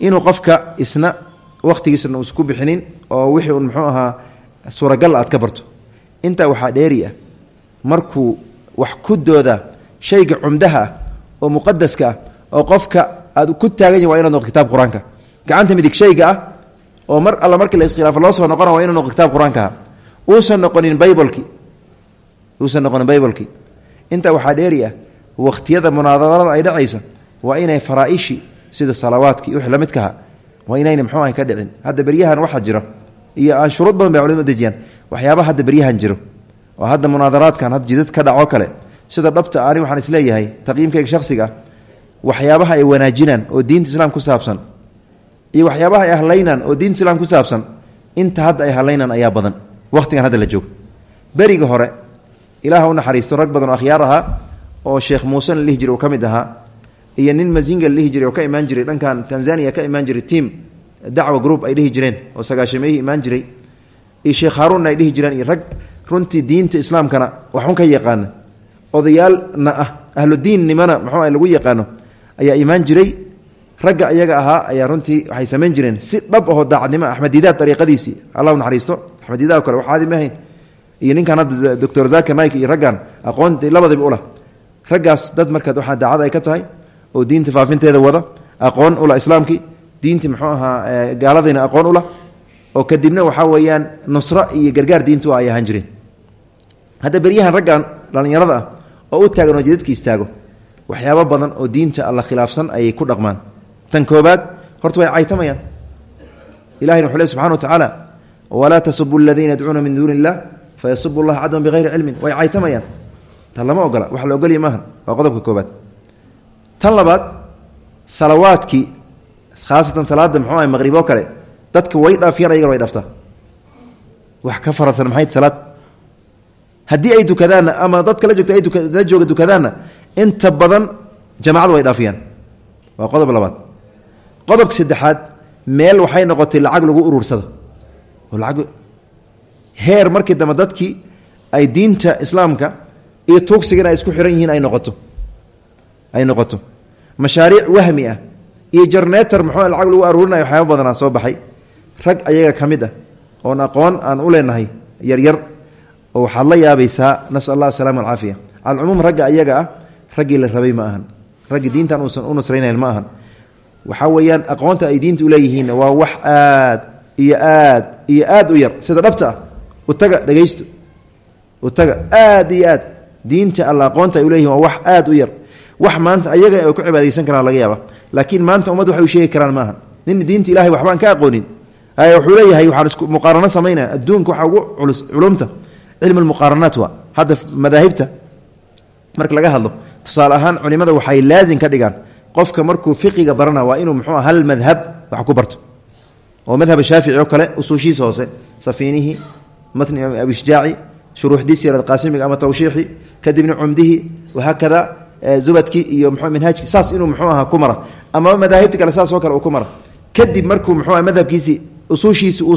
A: inuu qofka isna wakhtigiisna uusa ku bixinin oo wixii un muxuu ahaa aad ka barto. Intaa waxaa dheeri ah markuu wax ku dooda shayga cumdaha ah oo muqadaska ah oo qofka aad ku taagan yahi waa inad noqdo kitabka qur'aanka. Gacanta midig shayga ah oo mar alla markii la iskhilaafo loo soo noqona waa inu noqdo kitabka qur'aankaha uusan noqonin baybolki uusan noqonin baybolki intaa waxaa dheeri ah wakhtiyada munaadarada ay dhacaysa waa inay faraa'ishi sida salawaadki wixii la midkaha waa inayna muxuu ahay ka dhicin. Hadda beryahan waxaa jiro iyo shuruud badan bay culimadu dejiyaan. Waxyaabaha hadda beryahan jiro oo hadda munaadaraadkan had jidad ka dhaco kale sida dhabta ani waxaan is leeyahay taqyiimkayga shakhsiga ah waxyaabaha ay wanaajinaan oo diinta islaam ku saabsan iyo waxyaabaha ay hallaynaan oo diinta islaam ku saabsan inta hadda ay hallaynaan ayaa badan wakhtigan hadda la joogo. Beriga hore ilaah u naxariisto rag badan oo akhyaar ahaa oo sheekh muuse la dhihi jiray uu ka mid ahaa iyo nin mazinga la dhihi jiray oo ka imaan jiray dhankan tanzania ka imaan jiray tiam dacwa group ay dhihi jireen oo sagaashameeyihii imaan jiray iyo sheekh haaruunna ay dhihi jireen iyo rag runtii diinta islaamkana waxun ka yaqaana. Odayaalna ah ahludiinnimana muxuu ah lagu yaqaano ayaa imaan jiray. Ragga iyaga ahaa ayaa runtii waxay samayn jireen. Si dhab ahoo daacadnimo axmed didaad dariiqadiisii allah naxariisto. Axmed didaad kale waxaadi mahayn iyo ninkan hadda doctor zakir naik iyo raggan aqoonti labadiba ulah raggaas dad markaad waxaa daacad ay ka tahay oo diinta faafinteeda wada aqoon ula islaamkii. Diintii muxuu ahaa gaaladiina aqoon ula. Oo kadibna waxaa weeyaan nusro iyo gargaar diintu ay ahaan jireen hadda beryahan raggan dhallinyarada ah oo u taagan oo jidadka istaago waxyaabo badan oo diinta alla khilaafsan ayay ku dhaqmaan. Tan koobaad horta way caytamayaan. Ilahina wuxuu le wa tacaala walaa tasubu aladiina yadcuuna min duuni illah fayasubu llaha cadwan cilmin. Way caytamayaan. Tan lama wax la ogolya maaha waa qodobka koobaad. Tan labaad khaasatan salaada muxuu ah oo kale dadka way dhaafiyaan way dhaaftaa. Wax ka faradsan maxay salaad haddii ay dukadaanna ama dadka la jooga dukadaanna inta badan jamacadu way dhaafiyaan. Waa qodob labaad. Qodobka saddexaad meel waxay noqotay lacag lagu urursada oo lacag heer markii dambe dadkii ay diinta islaamka iyo tuugsigana ay isku xiran yihiin ay noqoto. Ay noqoto. Mashaariic wahmi ah iyo jarneetar muxuu lacag lagu aruurinayo waxyaaba badanaa soo baxay. Rag ayaga ka mid ah oon aqoon aan u leenahay yaryar oo waxaad la yaabaysaa nasal allah asalama alcaafiya. Calcumuum ragga ayaga ah raggii la rabay ma ahan. Raggii diintan uusan u nusraynayn ma ahan. Waxaa weeyaan aqoonta ay diinta uleeyihiinna waa wax aad iyo aad iyo aad u yar. Sida dhabta ah utaga dhegaysto utaga aad iyo aad. Diinta alla aqoonta ay uleeyihin waa wax aad u yar. Wax maanta ayaga ay ku cibaadaysan karaan laga yaaba laakiin maanta ummad waxay u sheegi karaan maaha nin diinta ilahay waxbaan ka aqoonin. Wuxuu leeyahay waxaan isku muqaarano samaynaya adduunka waxaa ugu culus culumta cilmu lmuqaaranaat waa hadda madaahibta. Marka laga hadlo tusaale ahaan culimada waxay laazim ka dhigaan qofka markuu fiqiga barana waa inuu muxuu hal madhab wax ku barto. Oo madhab shaafici oo kale usuushiisa hoose safiinihii matni abishjaaci shuruuxdiisi qaasimiga ama tawshiixi kadibna cumdihii wahaakada zubadkii iyo mxu minhaajki saas inuu muxuu ahaa ku amaba madaahibta kale saas oo kale uu kadib markuu muxuu aha madhabkiisi usuushiisi uu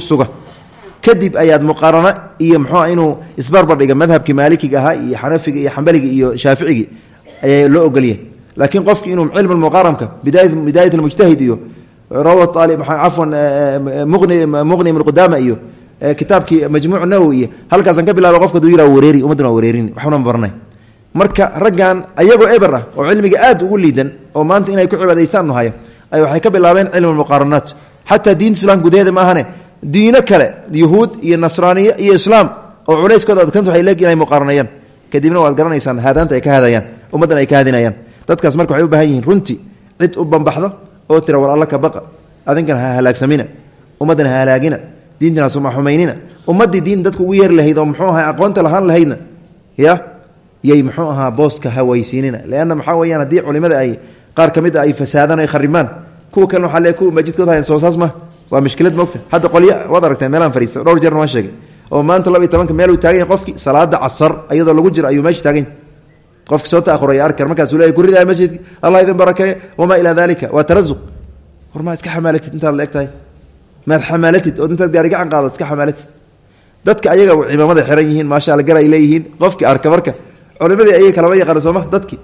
A: kadib ayaad muqaarano iyo muxuua inuu isbarbardhiga madhabkii maalikiga ahaa iyo xanafiga iyo xambaliga iyo shaaficigii ayaa loo ogolyahay laakiin qofki inuu cilm muqaaramka bidaayat mujtahid iyo cafwan muqni muqni ibn qudaama iyo kitaabkii majmuuc nawowi iyo halkaasan ka bilaaba qofka duu yira wareeri ummadduna wareerin waxbana baranay. Marka raggan ayagoo eber ah oo cilmiga aad ugu liidan oo maanta inay ku cibaadaystaan nuhaya ay waxay ka bilaabeen cilm muqaaranaat. Xataa diinta islaamka gudaheeda maahane diino kale yuhuud iyo nasraaniya iyo islaam oo culayskooda adkanta waxay leeg inay muqaaranayaan kadibna waad garanaysaan haadaanta ay ka hadayaan ummaddan ay ka hadinayaan dadkaas marka u baahan yihiin runtii cid u bambaxda oo tira war ka baqa adinkan ha halaagsamina ummaddan ha halaagina diintan ha sumaxumaynina ummaddii diin dadku ugu yeeri lahayd oo muxuu ahaa aqoonta lahaan lahaydna ya yay muxuu ahaa booska hawaysiinina leanna maxaa weyaan haddii culimada ay qaar ka mid a ay fasaadaan ay kharimaan kuwa kalena waxaa le kuwa maajidkooda hayan soo saas waa mushkilad mogta hadda qolyo waad aragteen meelaan fariista dhowr jeerna waan sheegay. Oo maanta laba iyo tobanka taagan qofki salaada casar iyadoo lagu jiro ayuu meesha taagan qofki soo ta'ahuraya arkar markaasuu leeyahy ku ridaaya masjidki allah idin barakeeye wamaa ilaa dalika waa tarasuq war maa iska xamaalatid intaad la eg tahay xamaalatid ood intaad gaari gacan qaadad iska xamaalatid dadka ayaga cimaamada xiran yihiin maasha alla gar ay leeyihiin. Qofki arka marka culimadii ayaga kalama yaqaana sooma dadki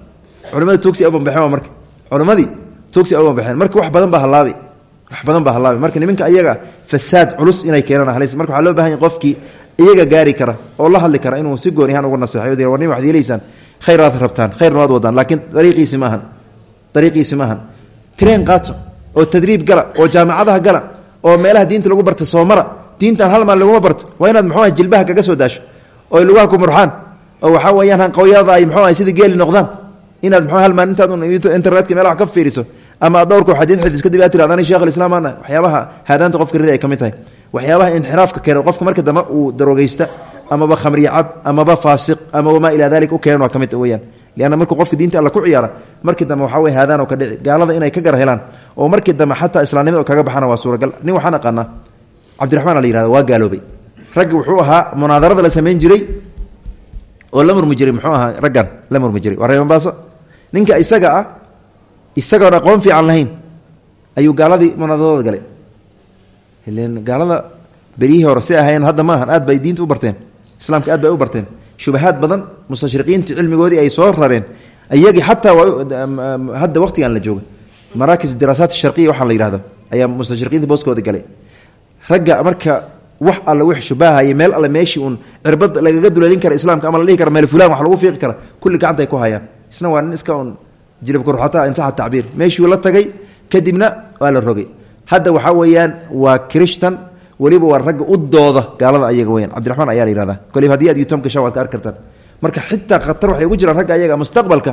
A: culimadii tuugsi waa marka. Culimadii tuugsi a bambaxeen marka wax badan baa halaabi wax badan baa halaabi marka niminka ayaga fasaad culus inay keenaan halis. Marka waxaa loo baahan yahy qofkii iyaga gaari kara oo la hadli kara inuu si gooni ahaan uga naseexayo war nin waxad yeelaysaan. Rabtaan. Khayrna waad wadaan. Laakiin dariiqiisi maahan dariiqiisi maahan train qaato oo tadriib gala oo jaamacadaha gala oo meelaha diinta lagu barta soo mara hal maal laguma barto. Waa inaad muxuu jilbaha kaga soo daasho? Oo lugaha ku murxaan? Oo waxaa weyaan hanqowyada ay mxuu sida geeli noqdaan? Inaad mxuu hal maal intaad internetka meel wax ka fiiriso ama dhowrka xadiid xifdis kadib aad tirahda ani sheekh alislaam ana waxyaabaha haadaanta qofka rida ay ka tahay. Waxyaabaha inxiraafka keeno qofka marka dambe uu darogeysta amaba khamriya cab amaba faasiq ama wamaa ilaa dalik u keenan waa ka mid weyaan qofka diinta alla ku ciyaara markii dambe waxaa wey haadaan oo ka dhici gaalada inay ka gar helaan oo markii dambe xataa islaamnimada kaga baxana waa suuragal. Nin waxaan aqaanaa cabdiraxmaan la yihahda waa gaaloobay. Raggi wuxuu ahaa munaadarada la samayn jiray oo la murmi muxuu ahaa raggan la murmi jiray. Waa ninka isaga ah isagoon aqoon fiican lahayn. Ayuu gaaladii munaadaradooda galay. Gaalada beryihii hore si ahayn hadda maahan aad bay diinta u barteen. Islaamka aad bay u barteen. Shubahaad badan mustashriqiinta cilmigoodii ay soo rareen. Iyagii xataa hadda waqtigan la jooga maraakis diraasaat sharqiya waxaa la yihahdo ayaa mustashriqiinta booskooda galay. Ragga marka wax alle wix shubaha meel alle meeshii uun cirbad lagaga duleelin kara islaamka ama la dhihi kara meel fulan wax lagu fiiqi kara kulli gacanta ay ku hayaan. Isna waa nin iska un intaxa tacbiir. Meeshuu la tagay kadibna waa la rogay. Hadda waxaa weeyaan waa krishtan weliba waa ragga u dooda gaalada ayaga weyaan cabdiraxmaan ayaa la yihahda koliba haddii aad gashaan waad ka arki kartaan. Marka xitaa khatar waxay ugu jiraan ragga ayaga mustaqbalka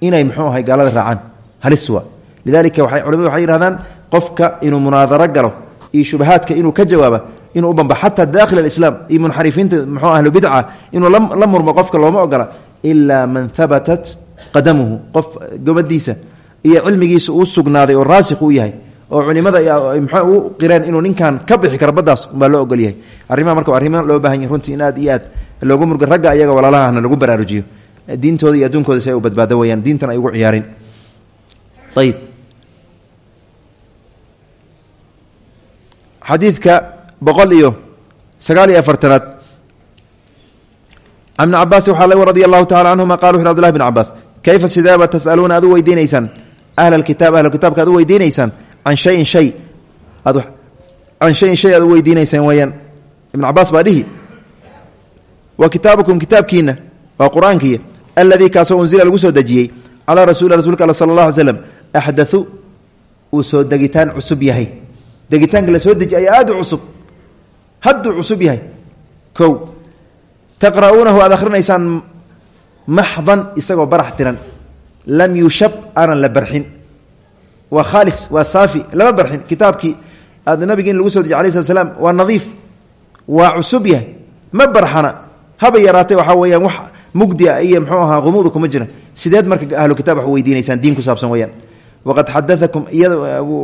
A: inay muxuu ahay gaalada raacaan. Halis waa. Lidalika waay culimadu waxay yihahdaan qofka inuu munaadaro galo iyo shubahaadka inuu ka jawaaba inuu u bamba xataa dakhil alislaam iyo munxarifiinta muxuu ahlu bidca inuu la murmo qofka looma ogola ilaa man habatat qadamuhu qof gobadiisa iyo cilmigiisa uu sugnaaday oo raasikh uu yahay oo culimada mxuu u qireen inuu ninkan ka bixi karo baddaas umbaa loo ogol yahay. Arrimaha marka arrimo loo baahan yahy runtii in aad iyo aad loogu murga ragga ayaga walaalahana lagu baraarujiyo. Diintooda iyo adduunkooda si ay u badbaado weyaan diintan ay ugu ciyaarin. Ayib xadiidka boqol iyo sagaal iyo afartanaad. Can ibni cabaasi waxaa laga radia allahu tacala canhuma qala wuxu cabaas kayfa sideeba tas'aluuna aad u weydiinaysaan ahla alkitaab ahla kitaabka aad u weydiinaysaan can shayin shay can shayin shay aad u weydiinaysaan weeyaan ibn cabaas baa dhihi wa kitaabukum kitaabkiina waa qur'aankiiya aladii kaasoo unzila lagu soo dejiyey calaa rasuuli rasulka all sala allah alay slam axdathu uu soo degitaan cusub yahay degitaanka la soo dejiy ayaa aad u cusub hadduu cusub yahay kow taqra'uunahu aad maxdan isagoo barax tiran. Lam yushab aanan la barxin. Waa khaalis waa saafi lama barxin. Kitaabkii aad nabigeen lagu soo dejiy alai slat slam waa nadiif waa ma barxana haba yaraatay waxaa weeyaan wax mugdia iyo mxuu kuma jira sideed marka ahlu kitab wax weydiinaysaan diin ku saabsan weyaan waqad xadaakum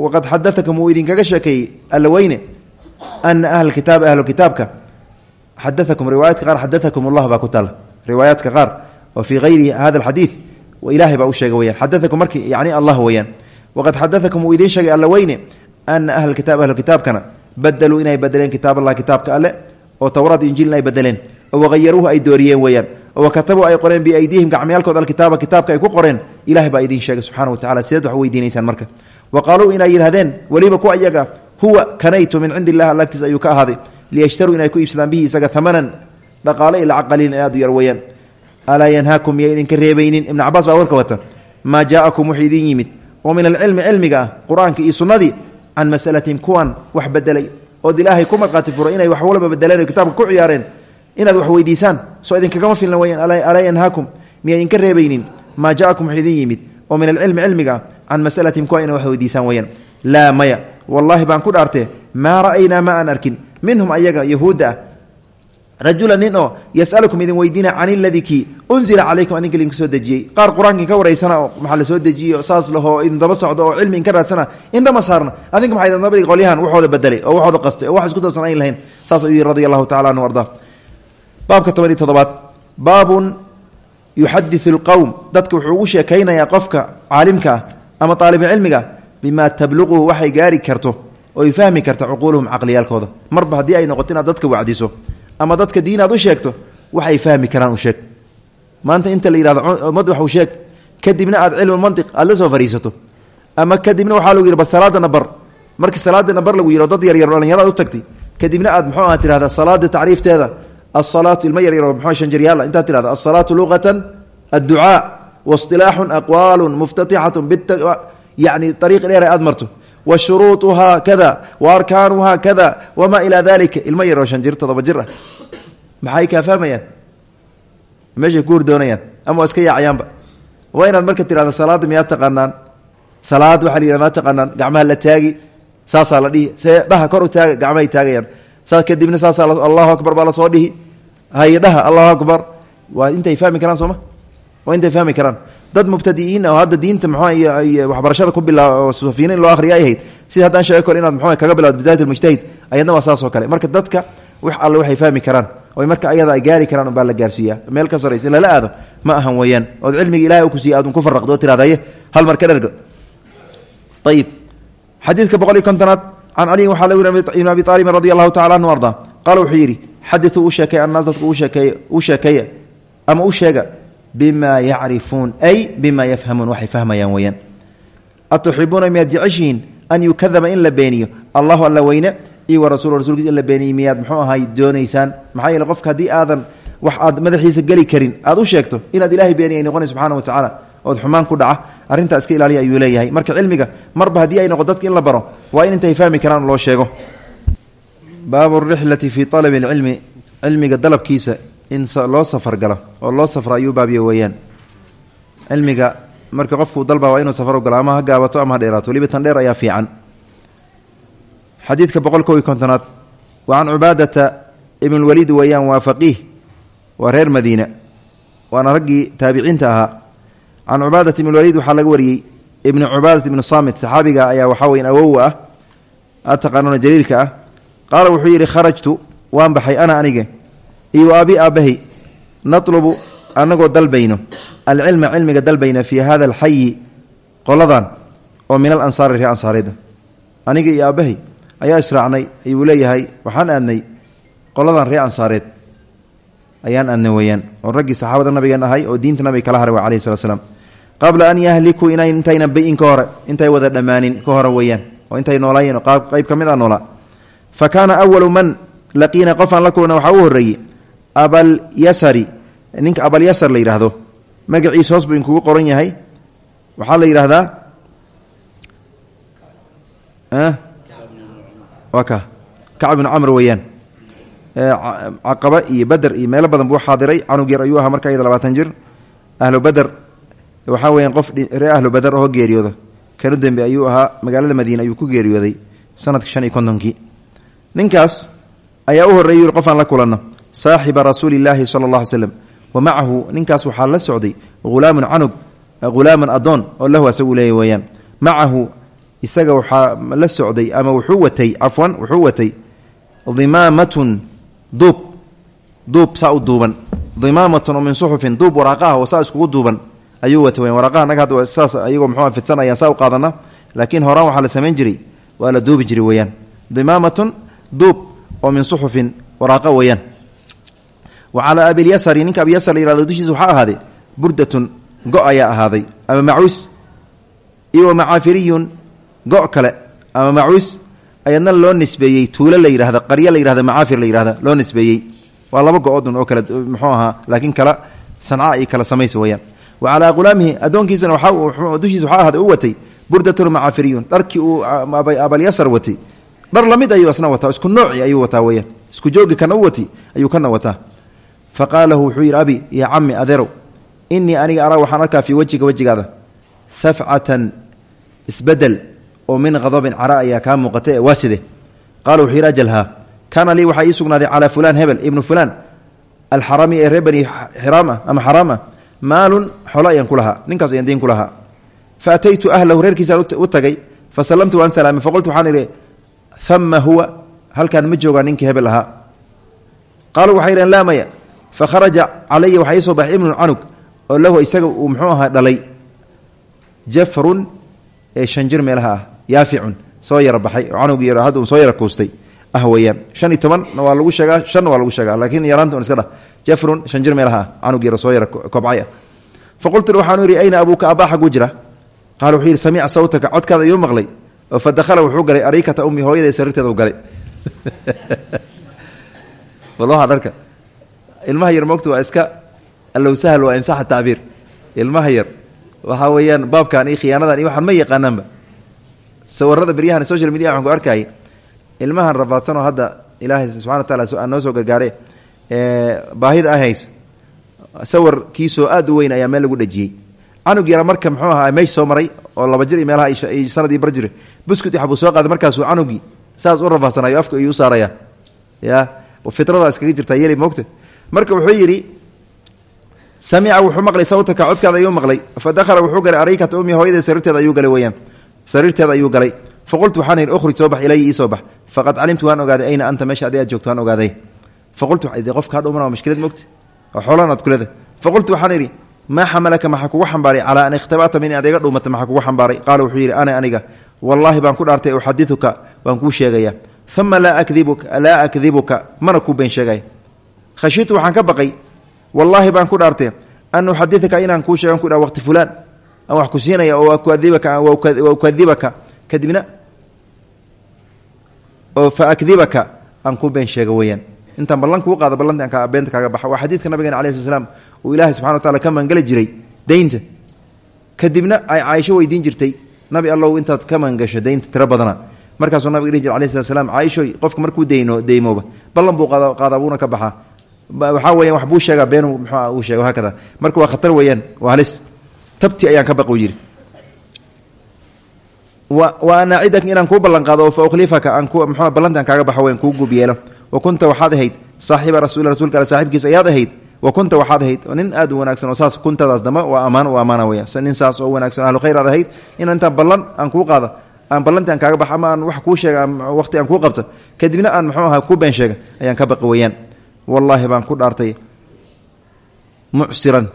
A: waqad xadaakum wuu idinkaga sheekeeyey alla weyne ana ahla kitaabi ahlu kitaabka xadaakum riwaayaadka qaar xadaakum allah baa ku taala. Riwaayaadka qaar oo fii hayri hada alxadiid ilahay baa u sheega weyaan xadaakum markii yani allah weyaan waqad xadaakum uu idiin sheegay alla weyne ana ahla kitaab ahlu kitaabkana badaluu inay bedeleen kitaab allah kitaabka alle oo towraad injiilin ay bedeleen oo waqayaruuhu ay dooriyeen weyaan oo katabuu ay qoreen biaydiihim gacmayaalkood alkitaaba kitaabka ay ku qoreen ilahay baa idiin sheegay subxana wa tacala sideed wax weydiinaysaan marka. Wa qaaluu inay yidhahdeen weliba ku ayaga huwa kanaytu min cindi illah alla agtiis ayuu ka ahaaday liyashtaruu inay alaa yanhaakum miya idinka reebaynin ibnu cabaas baa warka wata maa jaa'akum wuxuu idin yimid oo min alcilmi cilmiga ah qur'aanka iyo sunnadii can masalatihim kuwan wax bedelay ood ilaahay ku marqaati furay inay wax walba bedeleen o kitaabka ku ciyaareen inaad wax weydiisaan soo idinkagama filna weyaan alaa yanhaakum miya idinka reebaynin maa jaa'akum wuxuu idin yimid oo min alcilmi cilmiga ah can masalatihim kuwa inay wax weydiisaan weyaan laa maya wallaahi baan ku dhaartee maa ra'aynaa ma aan arkin minhum ayaga yahuudda ah rajula nin oo yasalukum idin weydiina can iladii unzila calaykum adinka idinku soo dejiyey. Qaar qur'aanka ka waraysana oo maxaa la soo dejiye saas lahoo idin daba socdo oo cilmi inka raadsana indhama saarna. Adinka maxay dabadhig qolyahan waxooda bedelay oo waxooda qastay wax isku darsan ayn lahayn saas ayuu yihi radi anhu ardaa baabka toban iyo toddobaad. Baabun yuxadiu lqowm dadka wuxuu ugu sheekaynayaa qofka caalimka ah ama aalibcilmiga bimaa tabluquhu waxay gaari karto oy fahmi karta cuquuluhum caqliyaalkooda. Marba haddii ay noqoto dadka wacdiso ama dadka diin aad u sheegto waxay fahmi karaan u sheeg. Maanta inta la yihahdo ummad wax u sheeg kadibna aad cilmu mantiq aad la soo fariisato. Ama kadibna waxaa lagu yidhi bal salaadana bar markii salaadana bar lagu yidhi dad yaryar dhalinyarada u tagtay kadibna aad muxuu aha tirahda salaada tacriifteeda asalaatu ilmo yaryar oo muxuu shanjaryaala intaad tirahda asalaatu luqatan adducaa waistilaaxun aqwaalun muftatixatun yani ariiq dheer aad marto wa shuruuuhaa kada wa arkaanuhaa kada wamaa ilaa dalika ilmo yar oo shan jir todoba jir ah. Maxay kaa fahmayaan? Meeshay ku hurdoonayaan ama waa iska yaacayaanba waa inaad marka tirahda salaada miyaa taqaanaan? Salaad waxaa la yihah maa taqaanaan? Gacmaha la taagi saasaa la dhihi. See dhaha kor u taaga gacmahay taagayaan. Saas kadibna saasaa allahu akbar baa la soo dhihi. Hay dhaha allahu akbar. Waa intay fahmi karaan sooma waa intay fahmi karaan dad mubtadiiin oo hadda diinta mxua waxbarashada ku bilaa oo sufiina in loo ahriya ay ahayd sida haddaan sheego kor inaad mxua kaga bilawdo bidayat almujtahid ayadna waa saas oo kale. Marka dadka wax alle waxay fahmi karaan oy marka ayada ay gaari karaan unbaa la gaarsiiyaa. Meel ka saraysa in lala aado ma ahan weeyaan. Ood cilmiga ilahay u kusiiya aadun ku faraqdo oo tirahdaye hal mar ka dhergo ayib xadiidka boqol iyo kontonaad can caliyin waxaa lagu ibn abi aalibin radi allahu tacala anhu arda qaala wuxuu yidhi xadituu u sheekay annaas dadku usheekeey u sheekeeya ama u sheega bima yacrifuun ay bima yafhamuun waxay fahmayaan weyaan atuxibuuna miyaad jeceshihiin an yukadaba in la beeniyo? Allahu alla weyne iyo wa rasul rasulkiisa in la beeniyo miyaad muxuu ahay doonaysaan. Maxaa yeele qofka haddii aadan wax aad madaxiisa geli karin aad u sheegto inaad ilahay beeniya ay noqonay subxana wa tacaala ood xumaan ku dhaca arrintaa iska ilaaliya ayuu leeyahay. Marka cilmiga marba haddii ay noqo dadka in la baro waa in intay fahmi karaan loo sheego. Baabu rixlati fii alabi alcilmi cilmiga dalabkiisa in loo safar galo oo loo safro ayuu baabiyo weeyaan. Cilmiga marka qofkuu dalba waa inuu safar galo ama ha gaabato ama ha dheeraato weliba tan dheer ayaa fiican. Xadiidka boqol kow iyo kontonaad wa can cubaadata ibn lwaliid weeyaan waa faqiih waa reer madiina waana raggii taabiciinta ahaa. Can cubaadata ibn lwaliid waxaa laga wariyey ibni cubaadat ibnu saamit saxaabiga ayaa waxaa weyan awowa ah aad taqaanona jaliilka ah. Qaala wuxuu yidhi kharajtu waan baxay ana anige iyo abi aabahay natlubu anagoo dalbayno. Alcilma cilmiga dalbayna fii hada alxayi qoladan oo min alansaari reer ansaareeda aniga iyo aabahay ayaa israacnay ayuu leeyahay waxaan aadnay qoladan reer ansaareed. Ayaan aadnay weyaan oo raggii saxaabada nabigeen ahay oo diinta nabiga kala haray wa alayhi salat slam qabla an yahlikuu ina intayna bayin ka hore intay wada dhammaanin ka hore weeyaan oo intay noolaayeen oo qayb ka mid a noolaa fa man laqiina qofaan la kulna waxaa abalyasari ninka abalyasar la yidhaahdo magaciisa hoos buu inkugu qoran yahay. Waxaa la yidhaahdaa waa ka. Kacb bnu camr weeyaan. Caqaba iyo beder iyo meelo badan buu xaadiray. Canug yar ayuu ahaa marka iyada labaatan jir. Ahlu beder waxaa weyaan qof ree ahlu beder oo geeriyooda kanu dembe ayuu ahaa magaalada madiine ayuu ku geeriyooday. Sanadka shan iyo kontonkii. Ninkaas ayaa u horreey yui qofaan la kulanno saaxiba rasuuli illaahi sala allah alay slam wa macahu ninkaas waxaa la socday hulaamun canug hulaaman adoon oo lahu asagu leeya weeyaan. Macahu isaga waxaa la socday ama wuxuu watay cafwan wuxuu watay dimaamatun duub. Duub saa u duuban. Dimaamatun oo min suxufin duub waraaqaha oo saa iskugu duuban. Ayuu wata weyan waraqaha naga hadda saas ayagoo muxuu fidsan ayaan saa u qaadana laakiin horaan waxaa la samayn jiray waa la duubi jiray weeyaan. Dimaamatun duub oo min suxufin waraaqa weeyaan wa calaa abilyasari ninka abilyasar la yihahdo dushiisa waxaa ahaaday burdatun go ayaa ahaaday. Ama macuus iyo wa macaafiriyun go kale. Ama macuus ayadna loo nisbeeyey tuulo la yidhahda qaryo la yidhahda macaafir la yidhahda loo nisbeeyey. Waa laba go-odun oo kale muxuu ahaa laakiin kala sanca iyo kala samaysa weyaan wa calaa qulaamihi addoonkiisana waa dushiisa waxaa ahaaday u watay burdatun macaafiriyun. Dharkii uu abalyasar watay. Dhar la mid ayuu asna wataa isku nooci ayuu wataa fa qaala lahu wuxuu yidhi abi ya cami adeerow inii aniga araa waxaan arkaa fii wejiga wejigaada safcatan isbeddel oo min hadabin cara ayaa kaa muuqata ee waaside. Qaala wuxuu yidhi ajalhaa kaana lii waxaa ii sugnaaday calaa fulaan hebel ibnu fulaan alxarami ee reer bani xiraam ah ama xaraam ah maalun xolo ayaan ku lahaa ninkaas ayaan dayn ku lahaa. Fa ataytu ahlahu reerkiisaan u tagay fa fa kharaja calaya waxaa ii soo baxay ibnu canug oo lahu isaga uu muxuu ahaa dhalay jafrun ee shan jir meelaha ah yaaficun soo yara baxay canug yar hadda soo yara kuustay ah weeyaan shan iyo tobanna waa lagu sheegaa shanna waa lagu sheegaa laakiin yaraanta un iska dhah jafrun shan meelaha ah canug yar soo yara kobcay ah waxaanu yidhi ayna abuuka abbaa xagguu jira qaala wuxuu yidhi samica sawtaka codkaada iyuu maqlay oo fa wuxuu galay ariikata ummi hooyada sariirteeda u galay ilmaha yar moogta waa iska allow sahal waa insaxa tacbiir ilmaha yar waxaa weeyaan baabkan iyo khiyaanadan iyo waxaan ma yaqaanaanba sawirada beryahan social media waxaan ku arkayay ilmahan rafaadsanoo hadda ilaahay subxana wa taala noo soo gargaare baahida ay hayso sawirkiisoo aad weyn ayaa meel lagu dhejiyey canug yara marka muxuu ahaa meesh soo maray oo laba jir iyo meelaha sanadii bar jire buskut waxbuu soo qaaday markaasuu canugii saas u rafaadsanayo afka iyuu saaraya ya fitrada iskaga jirtaa yeli moogta marka wuxuu yidhi samica wuxuu maqlay sawtaka codkaada ayuu maqlay. Fa dakhala wuxuu galay araykata ummi hooyada sariirteeda ayuu galay weyaan sariirteeda ayuu galay. Faqultu waxaan idhi ukhruj soo bax ilaya ii bax. Faqad calimtu waan ogaaday ayna anta meesha adi joogto waan ogaaday. Faqultu qofka hadha umana waa mashkilad mogta oo xoolaan aad kuleda faqultu waxaan idhi maa xamalaka maxaa kugu xambaaray? An ikhtabata min inaad iga dhuumata maxaa kugu xambaaray? Qaala wuxuu yidhi ana aniga wallaahi baan ku dhaartay uxadiuka waan kuu sheegaya uma laa akdibuka laa akdibuka mana kuu been sheegaya khashitu waxaan ka baqay wallaahi baan ku dhaartay an uxadiaka inaan kuu sheegan ku dha waqti fulaan aan wax ku siinaya oo akuadibaka ukadibaka kadibna oo fa akdibaka aan ku been sheega weyaan intaan ballan kuu qaado ballanta beenta kaaga baxa. Waa xadiidka nabigeena alai sl slam uu ilaahay wa taala ka mangeli jiray daynta kadibna ay caaisho weydiin jirtay nabi allow intaad ka mangasho daynta tiro badana. Markaasuu nabiga dhihi jir alai qofka markuu dayno daymooba ballan buu qaada buuna ka baxaa waxaa weyan wax buu sheegaa been muxuu uu sheega haakada marka waa khatar weeyaan waa halis. Tabti ayaan ka baqu yidhi. Wa ana inaan kuu ballan qaado oo fa ukhlifaka aan ku mxu ballantaan kaaga baxo weyan kuu gub wa kunta waxaad ahayd saaxiba rasul rasulka ale saaxibkiis ayaad ahayd. Wa kunta waxaad ahayd nin aad u wanaagsan oo saas kuntadaas damba waa ammaan u ammaana weya nin saas oo wanaagsan ahlu khayr ahayd inaan intaan ballan aan kuu qaado aan ballanti kaaga baxo ama aan wax kuu sheega waqti aan kuu qabto kadibna aan muxuu aha ku been sheega ayaan ka baqi weeyaan wallaahi baan ku dhaartay mucsiran.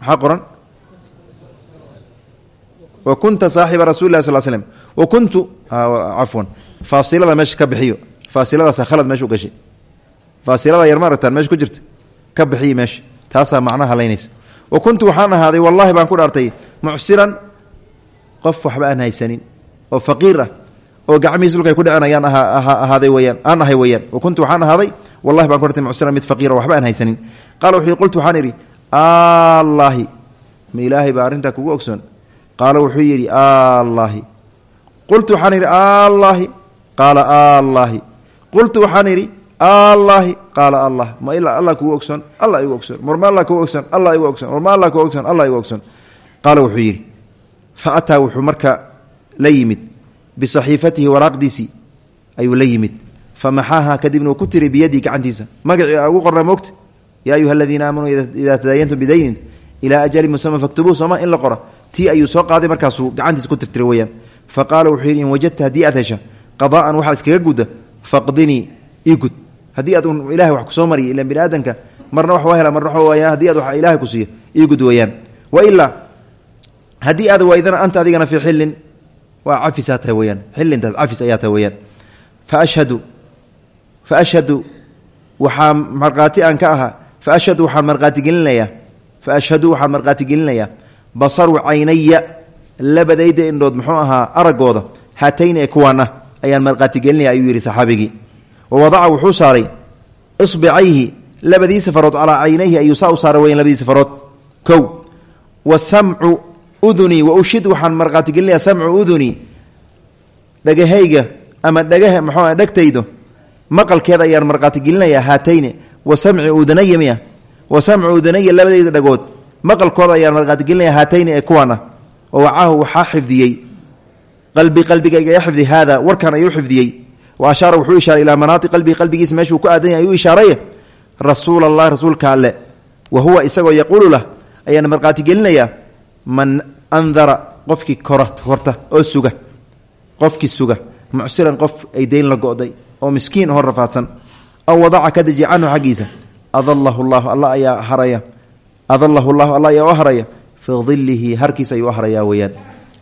A: Maxaa qoran? Wa kunta saaxiba rasuli lah sal slm wa kuntu cafwan faasilada meesha ka bixiyo. Faasiladaasa khalad meesha u gashay faasilada yar ma ku jirta. Ka bixiyi meesha taasaa macnaha halaynaysa wa kuntu waxaan ahaaday wallaahi baan ku dhaartay mucsiran qof waxba aan haysanin oo faqiir ah oo gacmihiis dhulkay ku dhaceen ayaan ahaaday weyaan aan ahay weyaan wa kuntu waxaan ahaaday wallahi baan ku dhaartay mucsiran mid faqiira waxba aan haysanin. Qaala wuxuu qultu waxaan idhi allaahi ma ilaahay baa arrintaa kugu ogsoon. Qaala wuxuu yidhi allaahi qultu waxaan idhi allaahi qaala allaahi qultu waxaan idhi allaahi qaala allah ma ilaa allah kugu ogsoon allah igu ogsoon. Marma allah kugu ogsoon allah igu ogsoon. Marma allah kugu ogsoon allah igu ogsoon. Qaala wuxuu yidhi fa ataa wuxuu marka la yimid bisaxiifatihi waraaqdiisii ayuu la yimid fa maxaaha kadibna uu ku tiri biyadii gacantiisa. Magacii ugu qorna moogta. Yaa ayuha aladiina aamanuu idaa tadaayantum bidaynin ilaa ajalin musama faktubuuh sooma in la qora tii ayuu soo qaaday markaasuu gacantiisa ku tirtiray weyaan fa qaala wuxuu yidhi in wajadta haddii aad hesha qadaa'an waxaa iskaga gudda faqdinii igud haddii aad ilahay wax ku soo mariya ila bini aadamka marna wax waa hela marna wa waaya haddii aad wax ilaahay ku siiyo igud weeyaan. Wailaa haddii aad waydana anta fa ashhadu waxaa markhaati aan ka ahaa fa ashhadu waxaan markhaatigelinayaa fa ashhadu waxaan markhaatigelinayaa basaru caynaya labadayda indhood muxuu ahaa araggooda haatayni ee kuwaan ah ayaan markhaatigelinaya ayuu yidhi saxaabigii wa wadaca wuxuu saaray isbicayhi labadiisa farood calaa caynayhi ayuu saa u saaray weyan labadiisa farood kow wa samcu udunii wa ushid waxaan markhaatigelinaya samcu udunii dhagahayga ama maqalkeeda ayaan markhaatigelinayaa haatayni wa samci udanaya wa samcu udanaya labadayda dhagood maqalkooda ayaan markhaatigelinaya haatayni ee kuwan ah oo wacaahu waxaa xifdiyey qalbi qalbigayga ya xifdi haada warkan ayuu xifdiyey wa ashaara wuxuu ishaaray ilaa manaati qalbii qalbigiisa meeshuu ku aadan yahay ayuu ishaaray rasuul allah rasuulka alle wa huwa isagoo yaquulu lah ayaan markhaatigelinayaa man andara qofkii kora horta oo suga qofkii suga mucsiran qof ay dayn la go'day oo miskiin hor rafaadsan aw wadaca ka deji canhu xaggiisa adalahu llahu alla ayaa haraya adalahu llahu alla ayaa haraya fii dilihi harkiisa ayuu u harayaa weeyaan.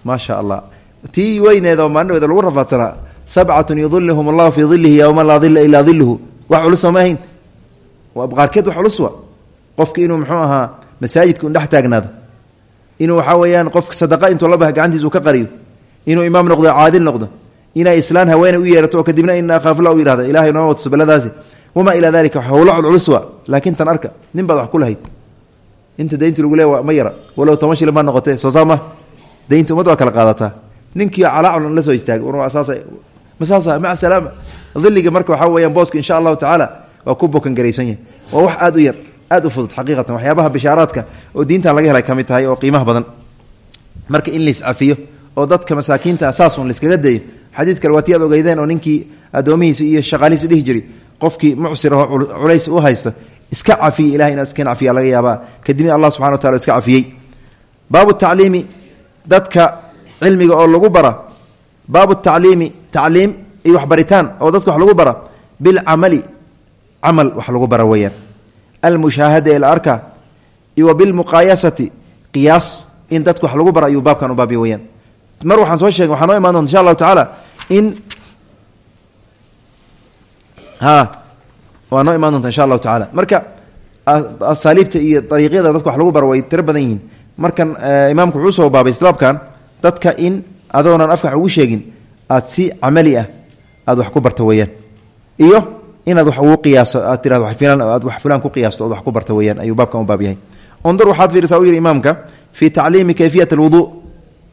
A: Maa sha allah. Tii weyneedoo maalinaheeda lagu rafaadsanaa sabcatun yudilihum allahu fii dilihi yowma laa dila ilaa diluhu wax culus sooma ahayn qaarkeed wax wa qofki inuu muxuu ahaa masaajidka un dhex taagnaado. Inuu waxaa weeyaan qofka sadaqa intuu la bax gacantiisa uu ka qariyo. Inuu imaam noqdo caadil noqdo inay islaan haweeney u yeerato oo kadibna in akhaafula u yihahdo ilahay noo wad subaladaasi. Wamaa ilaa dalika howlo culculus wa laakiin tan arka nin baad wax ku inta daynti lagu leeya ma yara. Walow toban shilin baa noqotee soo ma umad waa kala qaadataa. Ninkii calaaculan la soo istaagay saasa masaasa maca salaama diliga marka waxaa weyaan booska insha allahu tacaala waa ku bokan garaysan yahay. Waa wax aad u yar aad u fudud xaqiiqatan waxyaabaha bishaaraadka oo diintan laga helay ka tahay oo qiimaha badan. Marka in laiscafiyo oo dadka masaakiinta saasun laiskaga dayo xadiid kale waa ti aad oo ninkii addoomihiisa iyo shaqaalihiisu dhihi jiray. Qofkii mucsir aho culays u haysta iska cafiye ilahay inaad iska cafiya laga yaabaa. Kadibna allah subxana wa tacala iska cafiyey. Baabu tacliimi dadka cilmiga oo lagu bara. Baabu tacliimi tacliim iyo waxbaritaan oo dadka wax lagu bara. Bilcamali camal wax lagu bara weeyaan. Almushaahada ee la arka iyo wa bilmuqaayasati qiyaas in dadka wax lagu bara ayuu baabkan u baabiya weyaan mar waxaan soo sheegay waxaa noo imaan insha allahu tacaala in waa noo imaan doonta insha allahu tacaala. Marka asaaliibta iyo dariiqyada dadka wax lagu baro way tiro badan yihiin. Markan imaamku wuxuu soo baabay istibaabkan dadka in adoonan afka ugu sheegin aad si camali ah aad wax ku barta weeyaan. Iyo inaad wax ugu qiyaaso aad tirado aad wax fulaan ku qiyaasto ood wax ku barta weeyaan ayuu baabkan u baab undur waxaad fiirisaa u yihi imaamka fii tacliimi kayfiyat alwuduu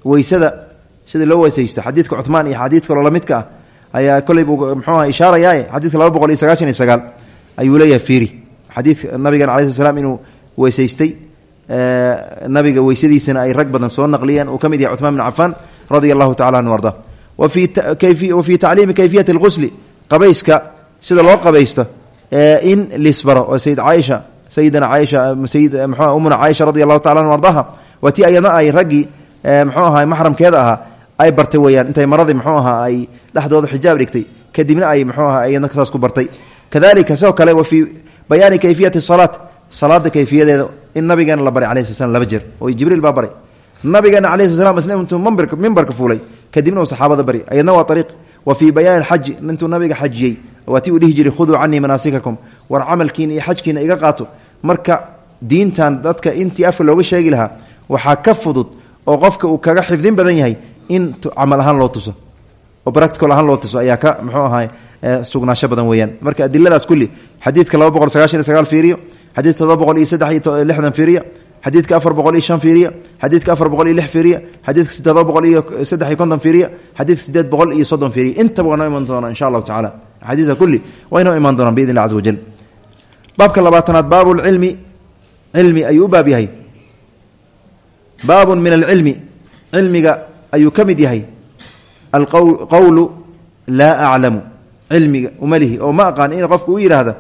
A: weysada sida loo weysaysto xadiidka cumaan iyo xadiid kaloo lamidka ah ayaa koley buu mxuu aha ishaarayaa xadiidka laba boqol iyo sagaashan iyo sagaal ayuu leeyahay fiiri. Xadiidka nabigan alai sl slam inuu weysaystay nabiga weysadiisana ay rag badan soo naqliyeen. Uu ka mid yahay cumaan bn cafaan radia allahu tacala anhu arda. Wa fii tacliimi kayfiyati alqusli qabayska sida loo qabaysto in lisbaro oo sayid caaisha sayidina caaisha sayid mxu umuna caaisha radi allahu tacala tii ayadna ay raggii mxuu ahaa maxramkeeda ahaa ay bartay weyaan intay maradii mxuu ahaa ay dhexdooda xijaab dhigtay. Kadibna ay mxuu aha ayadna saas ku bartay. Kadalika sidoo kale wa fii bayaani kayfiyati salaat. Salaada kayfiyadeeda in nabigeena la baray alai sl laba jeer. Oo jibriil baa baray. Nabigeena alai sl isna intuu mimbarka fuulay. Kadibna saxaabada bari. Ayadna waa ariiq wa fii bayaani alxaji intuu nabiga xajiyey. Waa ti uu dhihi jiray khuduu canii war camalkiina iyo iga qaato. Marka diintan dadka intii afka looga sheegi lahaa waxaa ka fudud oo qofka uu kaga xifdin badan yahay in camal ahaan loo tuso oo practical ahaan loo tuso ayaa ka muxuu ahaa sugnaasho badan weeyaan. Marka adiladaas kulli xadiidka laba boqol xadiidka todoba boqol fiiriya xadiidka afar boqol xadiidka afar boqol xadiidka todoba boqol fiiriya xadiidka sideed boqol iyo soddon iman doonaa insha allahu tacala axaadiidka kulli waa inoo imaan doonaan biidn illah wajal baabka labaatanaad baabulcilmi cilmi ayuu u baab yahay. Baabun min alcilmi ayuu ka mid yahay alqowlu laa aclamu cilmiga umalihi oo ma aqaan in qofku u yidhaahda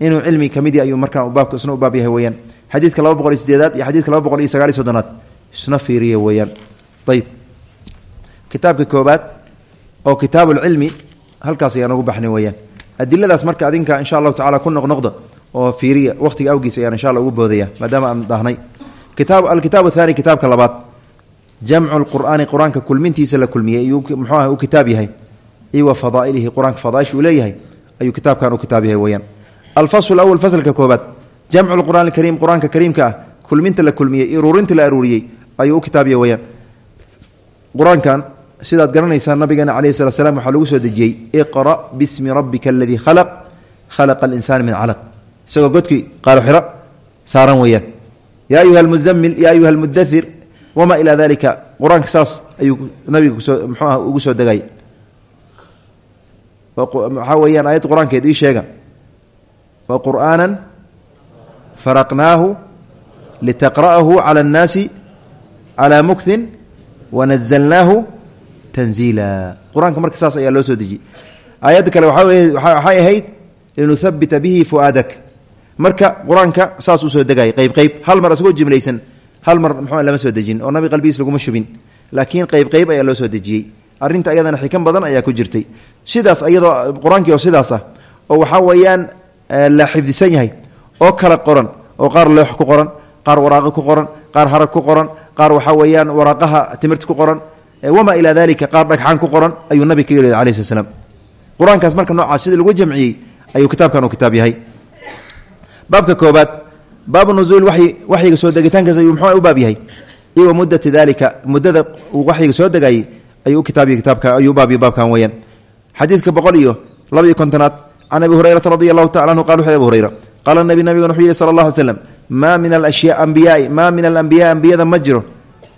A: inuu cilmi ka mid yahay ayuu markaa baabka isna u baab yahay weeyaan. Xadiidka laba boqol iyo sideedaad iyo xadiidka laba boqol iyo sagaal iyo soddonaad isna fiiriya weeyaan. Ayb halkaas ayaan ugu baxnay weyaan adiladaas marka adinka insha allahu tacala ku noqnoqda oo fiiriya waqtiga awgiis ayaan insha alla ugu boodaya maadaama aan dhahnay kitaab alkitaab athani kitaabka labaad jamcu lqur'aani qur'aanka kulmintiisa la kulmiyey ayuu muxuu ah u kitaab yahay. Iwa fadaa'ilihi qur'aanka fadaaisha uu leeyahay ayuu kitaabkan u kitaab yahay weyaan alfasl awal faslka koobaad. Jamcu lqur'aan alkariim qur'aanka kariimka ah kulminta la kulmiyey iruurinta la aruuriyey ayuu u kitaab yahay weyaan qur'aankan sidaad garanaysaan nabigeena calayhi salat slam waxaa lagu soo dejiyey iqra bismi rabbika aladii khalaq khalaqa alinsana min calaq isagoo godkii qaalo wamaa ilaa dalika qur'aanka saas ayuu nabiga ku soo muxuu ah ugu soo degay. Waxaa weeyaan aayadda qur'aankeed ii sheega. Wa qur'aanan faraqnaahu litaqra'ahu cala annaasi calaa muktin wanazalnaahu tanziila. Qur'aanka marka saas ayaa loo soo dejiyey aayadda kale waxay ahayd linuhabita bihi fu'aadak. Marka qur'aanka saas u soo degay qeyb qeyb hal mar isagoo jimlaysan hal mar mxuu lama soo dejin oo nabi qalbigiis laguma shubin. Laakiin qeyb ayaa loo soo dejiyey. Arrinta ayadana xikan badan ayaa ku jirtay. Sidaas ayadoo qur'aankii oo sidaas ah oo waxaa weeyaan la xifdisan yahay oo kala qoran oo qaar loox ku qoran qaar waraaqo ku qoran qaar harag ku qoran qaar waxaa weeyaan waraaqaha timirta ku qoran wamaa ilaa dalika qaar dhagxaan ku qoran ayuu nabi ka yelay alai sl slam qur'aankaas marka noocaas sidii lagu jamciyey ayuu kitaabkan uu kitaab yahay. Baabka koobaad baabu nuzuul wayi waxyiga soo degitaankaas ayuu muxuu u baab yahay. Iyo muddati dalika muddada uu waxyiga soo degayey ayuu u kitaabiya kitaabka ayuu baabiya baabkan weeyaan. Xadiidka boqol iyo laba iyo kontonaad can abi hurayrata radi allahu tacala anhu qal wuxu abu hurayra qaala nabi nabigan wuxuu yihi sala allah alay slam maa min alashyaa ambiyaai maa min alambiyaai ambiyada ma jiro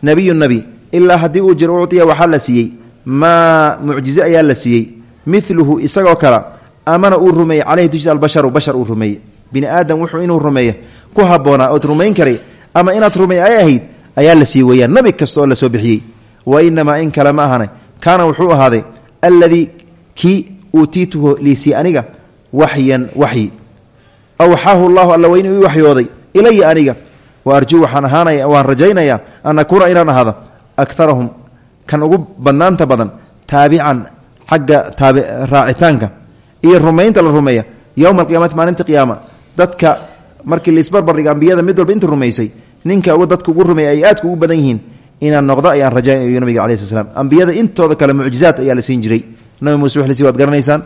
A: nebiyu nebi ilaa haddii uu jiro uctiya waxaa la siiyey. Maa mucjize ayaa la siiyey. Miluhu isagoo kale amana uu rumeeyey ku haboonaa ood rumayn karay ama inaad rumey ay ahayd ayaa la siiyey weyaan nabi kasta oo la soo bixiyey. Wa inamaa in kale ma ahane kaana wuxuu ahaaday alladii kii uutiituhu liisii aniga waxyan waxyi. Awxaahu llahu alla weyne ii waxyooday ilaya aniga wa arjuu waxaan ahaanaya waan rajaynayaa an akuuna inaan ahaado akarahum kan ugu badnaanta badan taabican xagga taabi raacitaanka iyo rumaynta la rumeeya yowma alqiyaamati maalinta qiyaama dadka markii laisbarbardhiga ambiyada mid walba inta rumaysay ninka dadka ugu rumeeya ay aadka ugu badan yihiin inaan noqdo ayaan rajaynayo nabiga calayi sl slam ambiyada intooda kale mucjizaad ayaa la siin jiray. Nabi muuse wixlisi waad garanaysaan?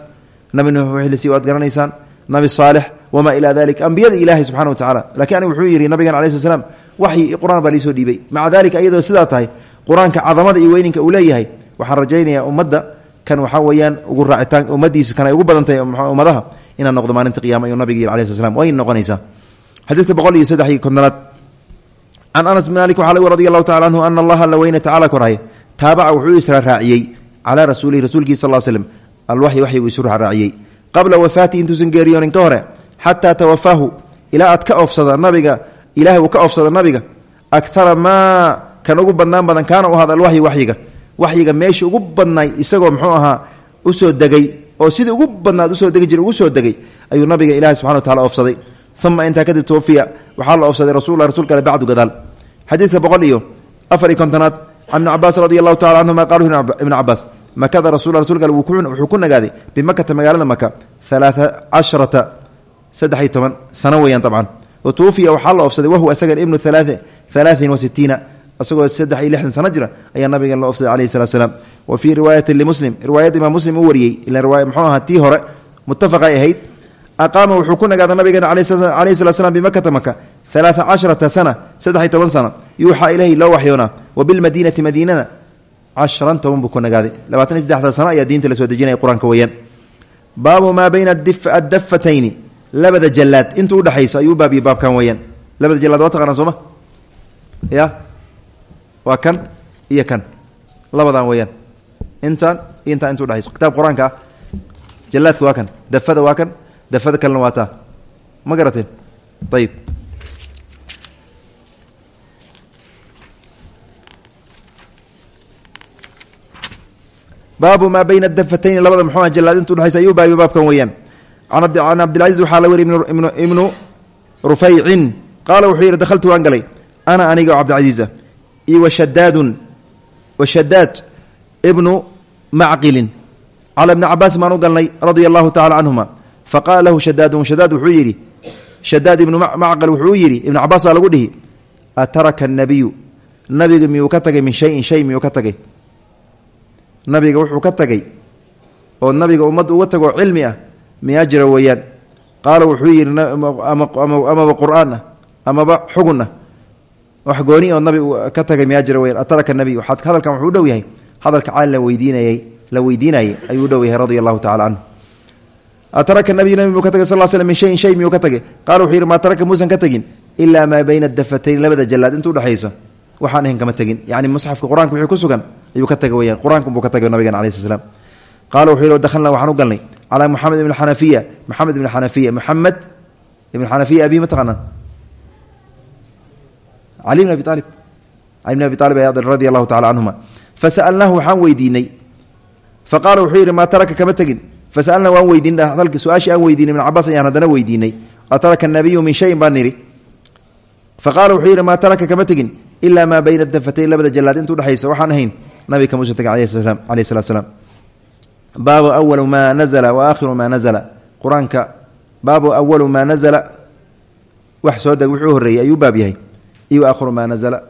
A: Nabi nuux wixlisi waad garanaysaan? Nabi saalix wamaa ilaa dalik ambiyada ilaahay subxana wa tacala lakiin anigu wuxuu yidhi nabigan alai sl slam waxyi qur'aan baa liisoo dhiibay. Maca dalika iyadoo sidaa tahay qur'aanka cadamada iyo weyninka uu leeyahay waxaan rajaynayaa ummadda kan waxaa weeyaan ugu raacitaan ummadiisa kan ay ugu badantahay ummadaha inaan noqdo maalinta qiyama ayuu nabiga yidhi alai way noqonaysaa xadiidka boqol iyo saddex iyo kontonaad. Can anas bin malik waxaa lagu radi allahu tacala anhu ana allaha la weyne tacala korhay taabaca wuxuu isra raaciyey calaa rasuulihi rasuulkiisa sal slm alwaxyi waxyigu isu raaciyey. Qabla wafaatihi intuusan geeriyoonin ka hore xataa tawafaahu ilaa aad ka oofsada nabiga ilahay uu ka oofsada nabiga akara maa kan ugu badnaan badan kaana u ahada alwaxyi waxyiga. Waxyiga meesha ugu badnaay isagoo muxuu ahaa u soo degay oo sidii ugu badnaad u soo degi jira ugu soo degay ayuu nabiga ilahi subxana wa oofsaday uma intaa kadib twafiya waxaa la oofsaday rasul rasulka ale bacdu gadaal xadiidka boqol iyo afar iyo kontonaad can ibni cabaas radi allahu tacala canhuma qaalu ibnu cabaas makada rasul rasulka ale wuxuu ku nagaaday bimakata magaalada maka alaaa casharata saddex iyo toban sano weeyaan dabcan wa tuwufiya waxaa la oofsaday wahuwa isagan ibnu alaain wa sitiina isagoo saddex iyo lixdan sano jira ayaa nabigan la oofsaday alayhi salat slaam wa fii riwaayati limuslim riwaayad imaam muslim uu wariyey aqaama wuxuu ku nagaada nabigeena calayhi salat slam bimakata maka alaaa casharata sana saddex iyo toban sano yuuxaa ilayhi loo waxyoonaa wa bilmadiinati madiinana cashran toban buu ku nagaaday. Labaatan iyo saddexda sano diinta la soo dejinaya qur'aanka weeyaan. Baabu maa bayna addafatayni labada jalaad inta udhexayso ayuu baabiyey baabkan weeyaan. Labada jalaad waa taqaanaa sooma? Ya? Waa kan iyo kan. Labadan weeyaan. Intaan inta udhexayso kitaab qur'aanka ah. Waa kan. Dafada waa kan dafada kalena waa taa ma garateen ayib baabu maa bayna dafatayni labada muxuu jalaad inta udhexaysa ayuu baabiye baabkan weeyaan. Can cabdilcaziz waxaa la weri ibnu rufaycin. Qaala wuxuu yidhi dakhaltu waan galay. Ana aniga oo cabdilcaziiza iyo washadaadun washadaad ibnu macqilin. Cala bni cabaasin baan u galnay radia allahu tacala canhuma faqaala lahu shadaadun shadaad wuxuu yidhi shadaad ibnu macqal wuxuu yidhi ibnu cabaas baa lagu dhihi ataraka anabiyu nabiga miyuu ka tagay min shayin shay miyuu ka tagay? Nabiga wuxuu ka tagay oo nabiga ummadda uga tago cilmi ah miyaa jira weeyaan? Qaala wuxuu yidhi amaba qur'aan ah amaba xugun ah wax gooni oo nabi ka tagay miyaa jira weyaan ataraka nabiy hadalkan wuxuu u dhow yahay hadalka caali la dhow yahay radia allahu tacala canhu ataraka nabiy nabi muu ka tagay sal slam min shayin shay miyuu ka tagay qaala wuxuu yidhi maa taraka muusan ka tegin ilaa maa bayna dafatayn labada jalaad inta udhexayso waxaan ahayn kama tegin yani musxafka qur'aanka wixii ku sugan ayuu ka tagay weyaan qur'aanka ka tagay nabigan alai sl slam qaala wuxuu yidhi dakhalnaa waxaan u galnay calaa moxamed ibn xanafiya moxamed ibn xanafiya moxamed ibn xanafiya abi ma taqaanaan cali bn abi aalib cali bn abi aalib ayaa radia allahu tacala canhuma fasa'alnaahu waxaan wuxuu yidhi maa taraka kama tegin fasalnaa waan weydiin su'aashii aan weydiinay ibn cabaas ayaan haddana weydiinay ataraka nabiyu min shayin baan nidhi fa qaala wuxuu yidhi maa kama tegin ilaa maa bayna dafatayn labada jalaad inta udhexaysa waxaan ahayn nabiga kama usan tegin alayhi salatu slam baabu awalu maa nazla wa aakhiru maa nazla qur'aanka baabu awalu maa wax soo deg wuxuu horreeyey ayuu baab yahay iyo aakhiru maa nazla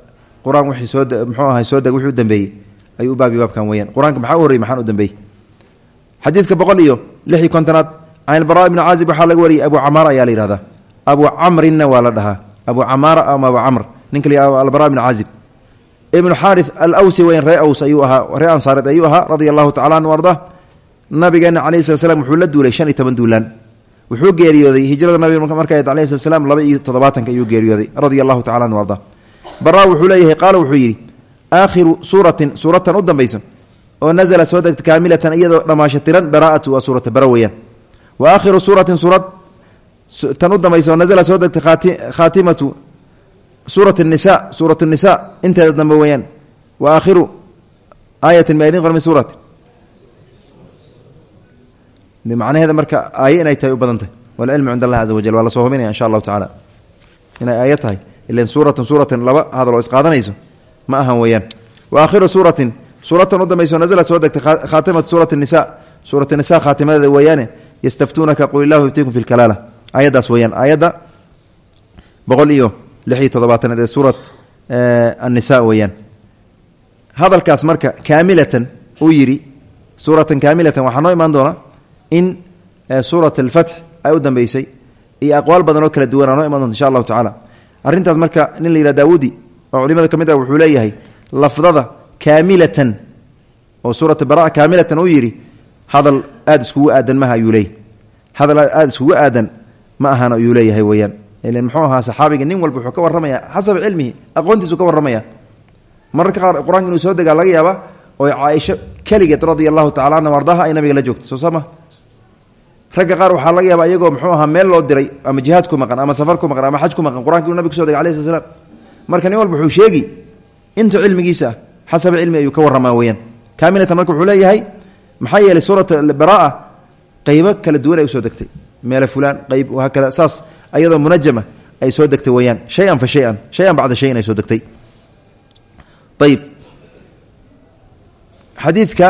A: qur'aan wixii soo muxuu ahay soo deg wixii u dambeeyey ayuu u baabyahy baabkan weyaan qur'aanka maxaa u horreyey u dambeeyey xadiidka boqol iyo lix iyo kontonaad can ilbara ibni caazib waxaa laga wariyey abu camaara ayaa la yihahdaa abu camrinna waa la dhahaa. Abu camaara ama abu camr ninka la albara ibni caazib. Ibnu xaari alawsi weyn ree aws ayuu ahaa ree ansaareed ayuu ahaa radia allahu tacala anhu arda nabigeena calayhi slat slam wuxuu la duulay shan iyo toban duulaan. Wuxuu geeriyooday hijrada nabiga ahayd alayhi slat slam laba iyo toddobaatanka ayuu geeriyooday radia allahu tacala anhu arda u dambayso oo nazla soo degta kaamilatan iyadoo dhammaashatiran baraa'atu waa suurata bara weeyaan. Wa aakhiru suuratin suurad tan u dambaysa oo nazla nisa suurat nisa inteeda dambe weeyaan. Wa aakhiru aayatin ma idin qormi suurat. Macnaheeda marka aaye inay tahay u badan tahay. Walcilmu cind allah caza wajal waa la soo insha allahu tacala inay aayo tahay. Ilan suuratan suuratan laba hadaloo isqaadanayso ma ahan weeyaan. Wa aakhiru suuratin suuratan u dambayso nazla soo degtay khaatimatu suurat nisa suurat nisa khaatimadeeda weeyaane yastaftuunaka qul illahu yuftiikum fi lkalaala aayaddaas weeyaan aayadda boqol iyo lix iyo toddobaatanaad ee suurat annisa weeyaan. Marka kaamilatan uu yidhi suuratan kaamilatan waxaa noo imaan doona in suurat alfatx ay u dambeysay iyo aqwaal badan oo kala duwan aa noo imaan doonta insha allahu tacaala. Arrintaas marka nin la yidhah daawudi oo culimada ka ah wuxuu leeyahay lafdada kaamilatan oo suurata bara kaamilatan uu yidhi hadal aada iskugu aadan maha ayuu leeyahy hadal aada iskugu aadan ma ahan ayuu leeyahay weeyaan. Ilan muxuu ahaa saxaabiga nin walba wuxuu ka warramaya xasaba cilmihi aqoontiisu ka warramaya. Mararka qaar qur'aanka inuu soo degaa laga yaaba oo caaisho keligeed radia allahu tacala anha ardaha ay nabiga la joogto soo sama ragga qaar waxaa laga yaaba iyagoo muxuu ahaa meel loo diray ama jihaad ku maqan ama safar ku maqan ama xaj ku maqan qur'anka xasaba cilmi ayuu ka warramaa weyaan kaamilatan marka wuxuu leeyahay maxaa yeelay suurat baraa qeybo kala duwan ay u soo degtay meele fulaan qeyb haakada saas ayadoo munajama ay soo degtay weyaan shay-an fa shay-an shay-an bacda shayin ay soo degtay ayib xadiidka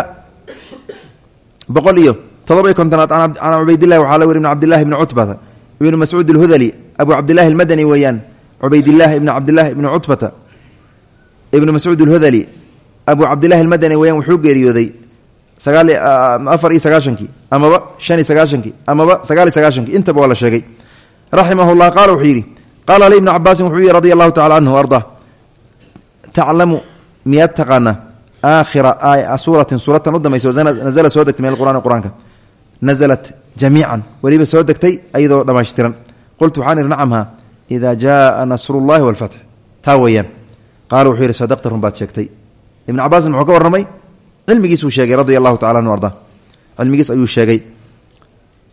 A: boqol iyo todoba iyo kontonaad can cubaydillahi waxaa la weri ibn cabdillahi ibni cutbata ibnu mascuud alhudali abu cabdillahi almadani weeyaan cubaydillahi ibni cabdillahi ibni cutbata ibnu mascuud alhudali abu cabdillahi almadani weyaan wuxuu geeriyooday sagaal afar iyo sagaashankii amaba shan iyo sagaashankii amaba sagaal iyo sagaashankii intaba waa la sheegay. Raximah llah qaala wuxuu yidhi qaala ali ibnu cabaasin wuxuu yihi radi allahu tacala canhu arda taclamu miyaad taqaanaa aakhira aaya suuratin suuratan u dambaysa nazala soo degtay min alqur'ani qur'aanka. Nazalat jamiican weliba soo degtay ayadoo dhammaystiran qultu waxaan ihi nacamha idaa jaaa nasrullahi walfatx taa weeyaan. Qaala wuxuu yidhi sadaqta run baad sheegtay ibnu cabaasin muxuu ka warramay? Cilmigiisuu sheegay radia allahu tacala anhu arda. Cilmigiis ayuu sheegay.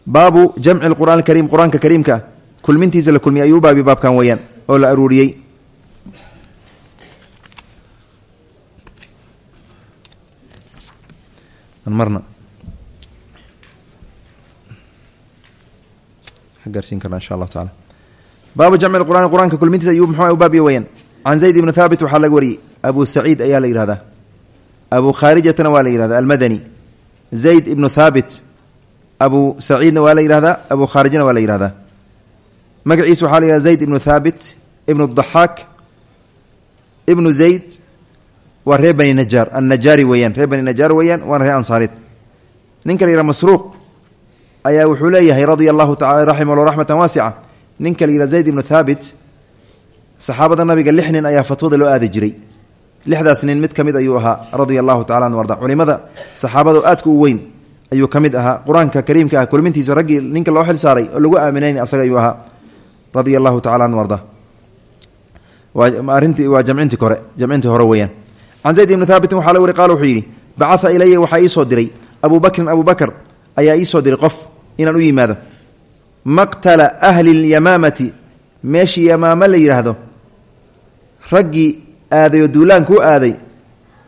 A: Baabu jamci lqur'aan alkariim qur'aanka kariimka. Kulmintiisa la kulmiyay ayuu baabi baabkan weeyaan oo la aruuriyey. Gaarsiin karna insha allahu taala. Baabu jamci qur'aan qur'aanka kulmintiisa ayuu muxuu u baabiye weyaan can zayd ibni thaabit waxaa laga wariyey abu saciid ayaa la yihahdaa abu khaarijatana waa la yihahda almadani. Zayd ibnu thaabit. Abu saciidna waa la yidhahdaa. Abu khaarijna waa la yidhahdaa. Magaciisa waxaa la yihahda zayd ibnu thaabit ibnu daxaak ibnu zayd. Waa reer bani najaar annajaari weeyaan. Reer bani najaar weeyaan waana reer ansaareed ninka la yidhaha masruuq. Ayaa wuxuu leeyahay radia allahu tacala raximah llah raxmatan waasica. Ninka la zayd ibnu thaabit saxaabada nabiga lix nin ayaa loo aadi jiray lixdaas nin mid ka mid ayuu ahaa radia allahu tacala anu arda. Culimada saxaabada aadka u weyn ayuu ka mid ahaa. Qur'aanka kariimka ah kulmintiisa raggii ninka loo xil saaray oo lagu aaminayn asaga ayuu ahaa. Radia allahu tacala anu arda. Arintii waa jamcintii hore jamcintii hore weeyaan. Can zayd ibni thaabitin waxaa la wari qaal wuxuu yidhi bacaa ilaya waxaa ii soo diray abu bakrin ayaa ii soo diray qof inaan u yimaado. Maqtala ahli lyamaamati meeshii yamaamo la yidhaahdo raggii aaday oo duulaanku u aaday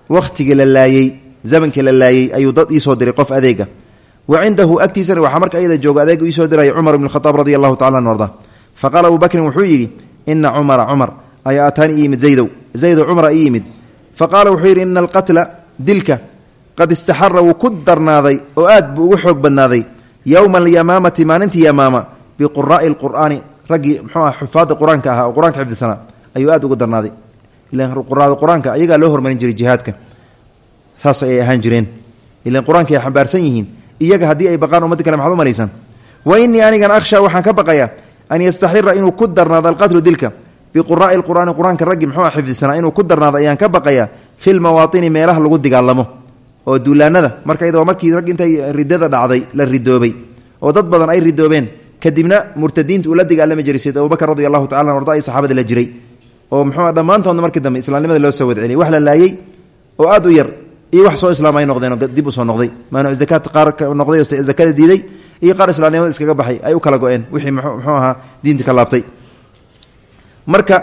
A: wakhtigii la laayey zamankii la laayey ayuu dad ii soo diray qof adeega. Wa cindahu agtiisana waxaa marka ayada jooga adeega iisoo diraya cumar ibn khataab radi allahu tacala anu arda. Fa qaala wuxuu yidhi ina cumara cumar ayaa ataani ii yimid zaydow zaydow cumara ii yimid. Fa qaala wuxuu yidhi ina alqatla dilka qad istaxara wuu ku darnaaday oo aad buu ugu xoog badnaaday. Yowma alyamaamati maalintii yamaama biquraai lqur'aani raggii mxuu ah xufaadda qur'aanka ahaa oo qur'aanka xifdisanaa ayuu aad ugu darnaaday ilan quraada qur'aanka ayagaa loo hormarin jiray jihaadka. Saas ayay ahaan jireen. Ilan qur'aanka ay xambaarsan yihiin iyaga haddii ay baqaan ummadda kale maxaad u wa innii anigan akhsha waxaan ka baqayaa an yastaxira inuu ku darnaado alqatlu dilka. Biquraai lqur'aani qur'aanka raggii muxuu ah xifdisanaa inuu ku darnaado ayaan ka baqayaa fi lmawaatini meelaha lagu dagaalamo. Oo duulaanada marka iyadoo markii rag intay ridada dhacday la ridoobay oo dad badan ay ridoobeen kadibna murtadiinta uu la dagaalami jiray sayd abubakr radi allahu tacala arda ay saxaabada la jiray oo muxuu dhammaantoodna markii dambe islaamnimada loo soo wadceliyay wax la laayey oo aad u yar iyo wax soo islaam ay noqdeen oo dib u soo noqday. Maanuc zakaad qaar noqday oo zakada diiday iyo qaar islaamnimada iskaga baxay ay u kala go-een wixii muxuu ahaa diinta ka laabtay. Marka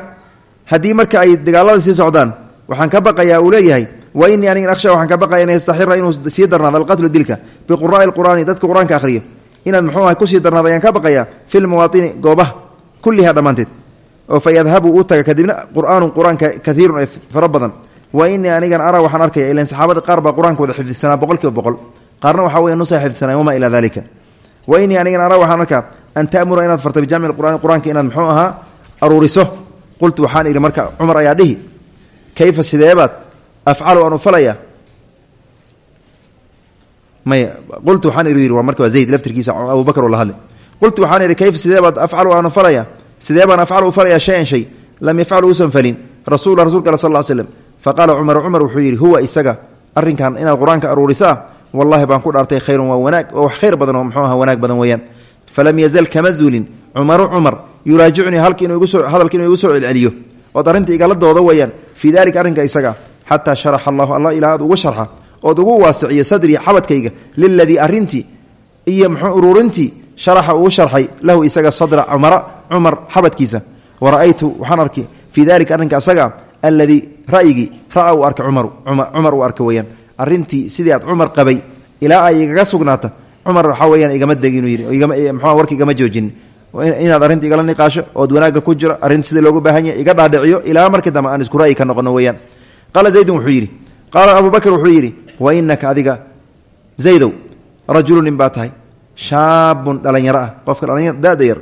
A: haddii marka ay dagaalada sii socdaan waxaan ka baqayaa uu leeyahay wa inii anigan akhsha waxaan ka baqaya an yastaxira inuu sii darnaado alqatlu dilka biquraai lqur'aani dadka qur'aanka akhriyo inaad muxuu aha ku sii darnaado ayaan ka baqayaa fi lmawaatini goobaha kulliha dhammaanteed oo fa yadhabu taga kadibna qur'aanu qur'aanka kaiirun ee wa inii anigan araa waxaan arkaya ilan saxaabada qaar baa qur'aanka wada xifdisanaa boqol boqol. Qaarna waxaa weya nusa xifdisanaa wamaa ilaa dalika wa inii anigan araa waxaan arkaa an ta'mura inaad farta bijamci qur'aani qur'aanka inaad muxuu ahaa aruuriso. Qultu waxaan idhi marka cumar ayaa dhihi kayfa sideebaad afcalu aan u falaya? Maya qultu waxaan yidhi waa marka zayd laftirkiisa abubakar oo la qultu waxaan idhi kayfa sideebaad afcalu aan u falaya sidee baan afcalu falaya shayan shay lam yafcalu uusan falin. Rasuula rasulka al sal l slem fa qaala cumar cumar wuxuu yidhi huwa isaga arrinkan inaad qur'aanka aruurisaa wallahi baan ku dhaartay khayrun waa wanaag oo wax khayr badan oo muxuu aha wanaag badan weeyaan. Falam yazal kama zuulin. Cumaru cumar yuraajicnii halka inuu igusoo hadalka inuu igu soo celceliyo. Ood arrinta igala dooda weeyaan. Fii dalika arrinka isaga xataa sharaxa allahu alla ilaa aad ugu sharxa ood ugu waasiciyo sadrii xabadkayga liladii arrintii iyo muxuu sharaxa uu sharxay lahu isaga sadra cumara cumar xabadkiisa. Wa ra'aytu waxaan arkay fii dalika arrinka isaga alladii ra'yigii ra'a uu arkay cumaru cumar uu arka weeyaan. Arrintii sidii aad cumar qabay ilaa ay igaga sugnaata cumar waxaa weyaan igama deg inuu yidhi mxua warka igama joojinin inaad arrinta igala niqaasho ood wanaagga ku jiro arrinta sidii loogu baahan yahay iga dhaadhiciyo ilaa markii dambe aan isku ra'yi ka noqono weeyaan. Qaala zaydun wuxuu yidhi adiga zaydow rajulu nin shaabun dhalinyaro ah. Qofka dada yar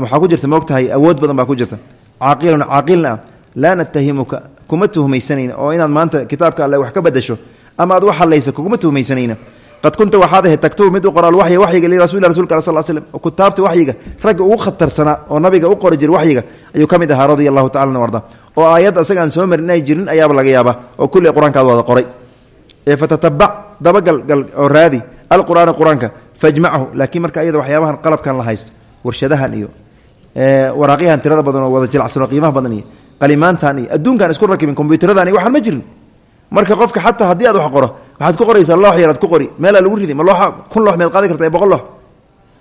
A: waxaa ku jirta moog tahay awood badan baa ku jirta. Caaqilun caaqilna ah laa natahimuka kuma tuhmaysanayna oo inaad maanta kitaabka alle wax ka badasho ama aad wax hadlaysa kuguma tuhmaysanayna qad kunta waxaad ahayd taktubu mid u qoraal waxyi waxyiga lirasuli rasulka al sal slm oo kutaabta waxyiga ragga ugu khatarsanaa oo nabiga u qori jiray waxyiga ayuu ka mid ahaa radia allahu tacala arda oo aayad asaga aan soo marin inay jirin ayaaba laga yaabaa oo kulli qur'aankaad wada qoray. Fatatabac dabagalgal oo raadi alqur'aana qur'aanka fajmachu laakiin marka iyada waxyaabahan qalabkan la haysto warshadahan iyo waraaqyahan tirada badan oo wada jilacsan oo qiimaha badan iyo qalimaantan iyo isku rakibin kombyutaradan iyo ma jirin. Marka qofka xataa haddii aad wax qoro waxaad ku qoraysaa loox yar aad ku qori meelaa lagu ridi ma looxa kun loox mead qaadi karta boqol loox.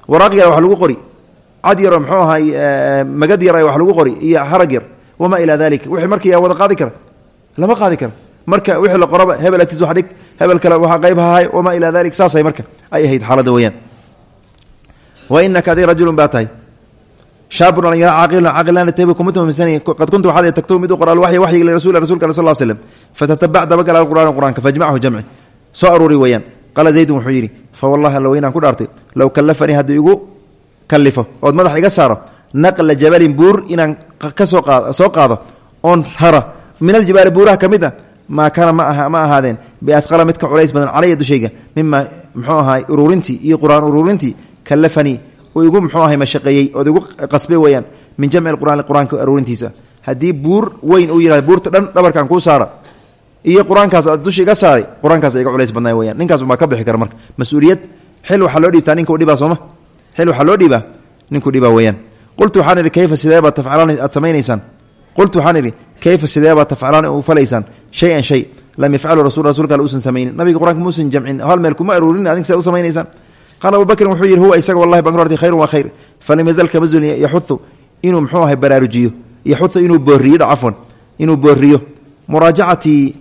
A: Waraaq yar wax lagu qori cad yaroo muxuu ahay magad yar wax lagu qori iyo harag yar wamaa ilaa dalika wixii marka yaa wada qaadi kara lama qaadi kara. Marka wixii la qoraba hebel agtiis wax dhig hebel kale waxa qayb hahay wamaa ilaa dalik saasay marka ay ahayd xaaladda weyaan wa inaka adig rajulun baa tahay shaabun dhalinyaro caaqilun caaqilana tabi kuma tuhmaysanay qad kunta waxaad tagtubu mid u qoraal waxyi waxyiga lirasuuli rasulka sal slam fatatabac dabagala alqur'aan qur'aanka fajmachu jamci. Soo aruuri weeyaan. Qaala zaydun wuxuu yidhi fa wallahi alla weynaan ku dhaartay low kallafanii hadduu igu kallifo ood madax iga saaro naqla jabalin buur inaan ka soo qaado soo qaado oon rara min aljibaali buuraha ka maa kaana ma aha ma ahaadeen biadqala mid ka culays badan calaya dushayga mima muxuu ahaay uruurintii iyo qur'aan uruurintii kallafanii uu igu muxuu ahay mashaqeeyey ood igu qasbay weeyaan min jamci qur'aan qur'aanka aruurintiisa haddii buur weyn uu yihahdo buurta dhan dhabarkan kuu saara iyo qur'aankaas aad dusha iga saaray qur'aankaas iga culays badnay weyaan ninkaas umaa ka bixi kara marka. Mas'uuliyad xil waxaa loo dhiibtaa ninka u dhibaa sooma? Xil waxaa loo dhiibaa ninkuu dhibaa weyaan kayfa sideebaa tafcalaan u falaysaan shay-an shay lam yafcalu rasul rasulka alle usan samaynin nabiga qur'aanka muusan jamcin hal meel kuma aruurin adink sidaa u samaynaysaan qaala abubakrin wuxuu yidhi huwa isaga wallahi hortay khayrun waa khayr falam yazal kama zulin yaxudu inuu muxuu ahay baraarujiyo yaxudu inuu booriyo cafwan inuu booriyo muraajacatii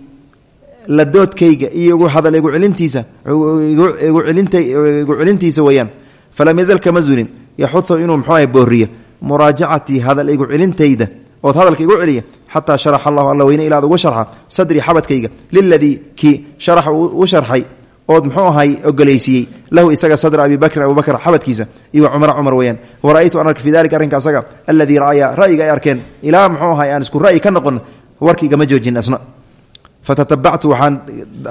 A: ladoodkayga iyo igu hadal igu celintiisa igu celintiisa weeyaan falam yazal kama zulin yaxudu inuu muxuu ahay ood hadalka igu celiya xataa sharaxa allahu alla weyne ilaad ugu sharxa sadrii xabadkayga liladii kii sharaxa u sharxay ood muxuu ahay ogolaysiiyey lahu isaga sadra abi bakrin abu bakr xabadkiisa iyo cumra cumar weyaan wara'aytu an ark fi dalika arrinka asaga aladii ra'aya ra'yiga ay arkeen ilaa muxuu ahay aan isku ra'yi ka noqon warkiigama joojin asna. Fatatabactu waxaan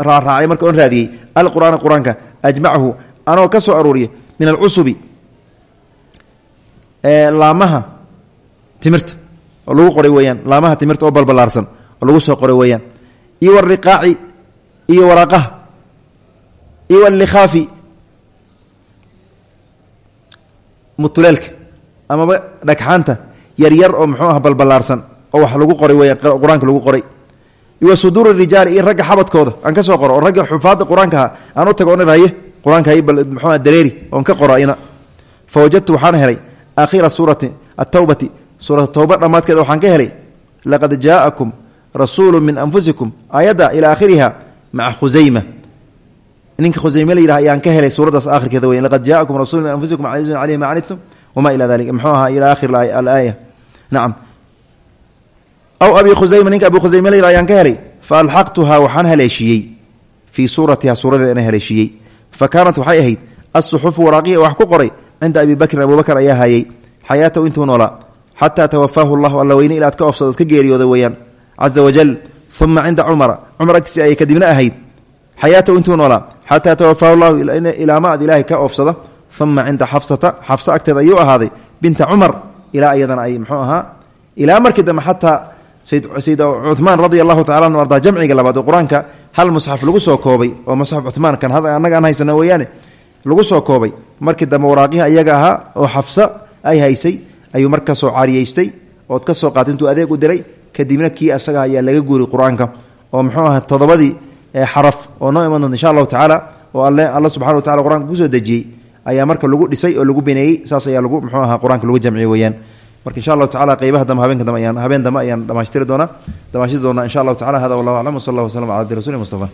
A: raaraacay marka on raadiyey alqur'aana qur'aanka ajmacahu anoo ka soo aruuriya min alcusubi laamaha timirta oo lagu qoray weyaan laamaha timirta oo balbalaarsan oo lagu soo qoray weyaan iyo wariqaaci iyo waraaqaha iyo walikhaafi mutuleelka amaba dhagxaanta yaryar oo muxuu ah balbalaarsan oo wax lagu qoray weyaan qur'aanka lagu qoray wa suduur rijaali iyo ragga xabadkooda aan ka soo qoro oo ragga xufaadda qur'aankaha aan u tago on haye qur'aanka muxuu dareeri oon ka qoro wajadtu waxaan helay aakhira suurati atawbati suurata towba dhammaadkeeda waxaan ka helay laqad jaa'akum rasuulu min anfusikum aayadda ilaa aakhiriha maca khusayma ninka khusayme la yidhaha ayaan ka helay suuraddaas aakhirkeeda weyan laqad jaa'akum rasulu min anfusikum casiizun caleyhi ma canidtum wamaa ilaa dalika muxuu ahaa ilaa aakhir alaaya nacam aw abi khusayma ninka abi khusayme la yidhaha ayaan ka helay fa alxaqtuhaa waxaan haleeshiiyey fii suuratiha suuradeeda ana haleeshiiyey fa kaanat waxay ahayd asuxufu waraaqihi wax ku qoray cinda abi bakrin abubakr ayaa xataa tawafaahu llahu alla weyne ilaad ka ofsado ka geeriyooda weeyaan caza wajal uma cinda cumara cumar agtiisi ayay kadibna ahayd xayaatahu intuu noolaa xataa tawafaahu llahu ilaa ma ad ilaahay ka oofsada uma cinda xafsata xafsa agteeda ayuu ahaaday binta cumar ilaa iyadana ay muxuu ahaa ilaa markii dambe xataa sayid cumaan radia allahu tacala anu ardaa jamciga labaad oo qur'aanka hal musxaf lagu soo koobay oo musxaf cumaan kan annaga aan haysano weeyaane lagu soo koobay markii dambe waraaqihi ayaga ahaa oo ay haysay ayuu marka soo caariyeystay ood ka soo qaatay intuu adeeg u diray kadibna kii asaga ayaa laga guuriy qur'aanka oo muxuu aha toddobadii xaraf oo noo iman doonta insha allahu tacaala oo alle alla subxana wa tacala qur'aanka ku soo dejiyey ayaa marka lagu dhisay oo lagu bineeyey saas ayaa lagu muxuu aha qur'aanka lagu jamciyey weeyaan. Marka insha allahu tacala qeybaha dambe habeenka dambe ayaan habeen dambe ayaan dhamaystiri doonaa dhamaashiri doonaa insha allahu tacala hada wallahu aclam wsal allah waslama cala abdi mustafa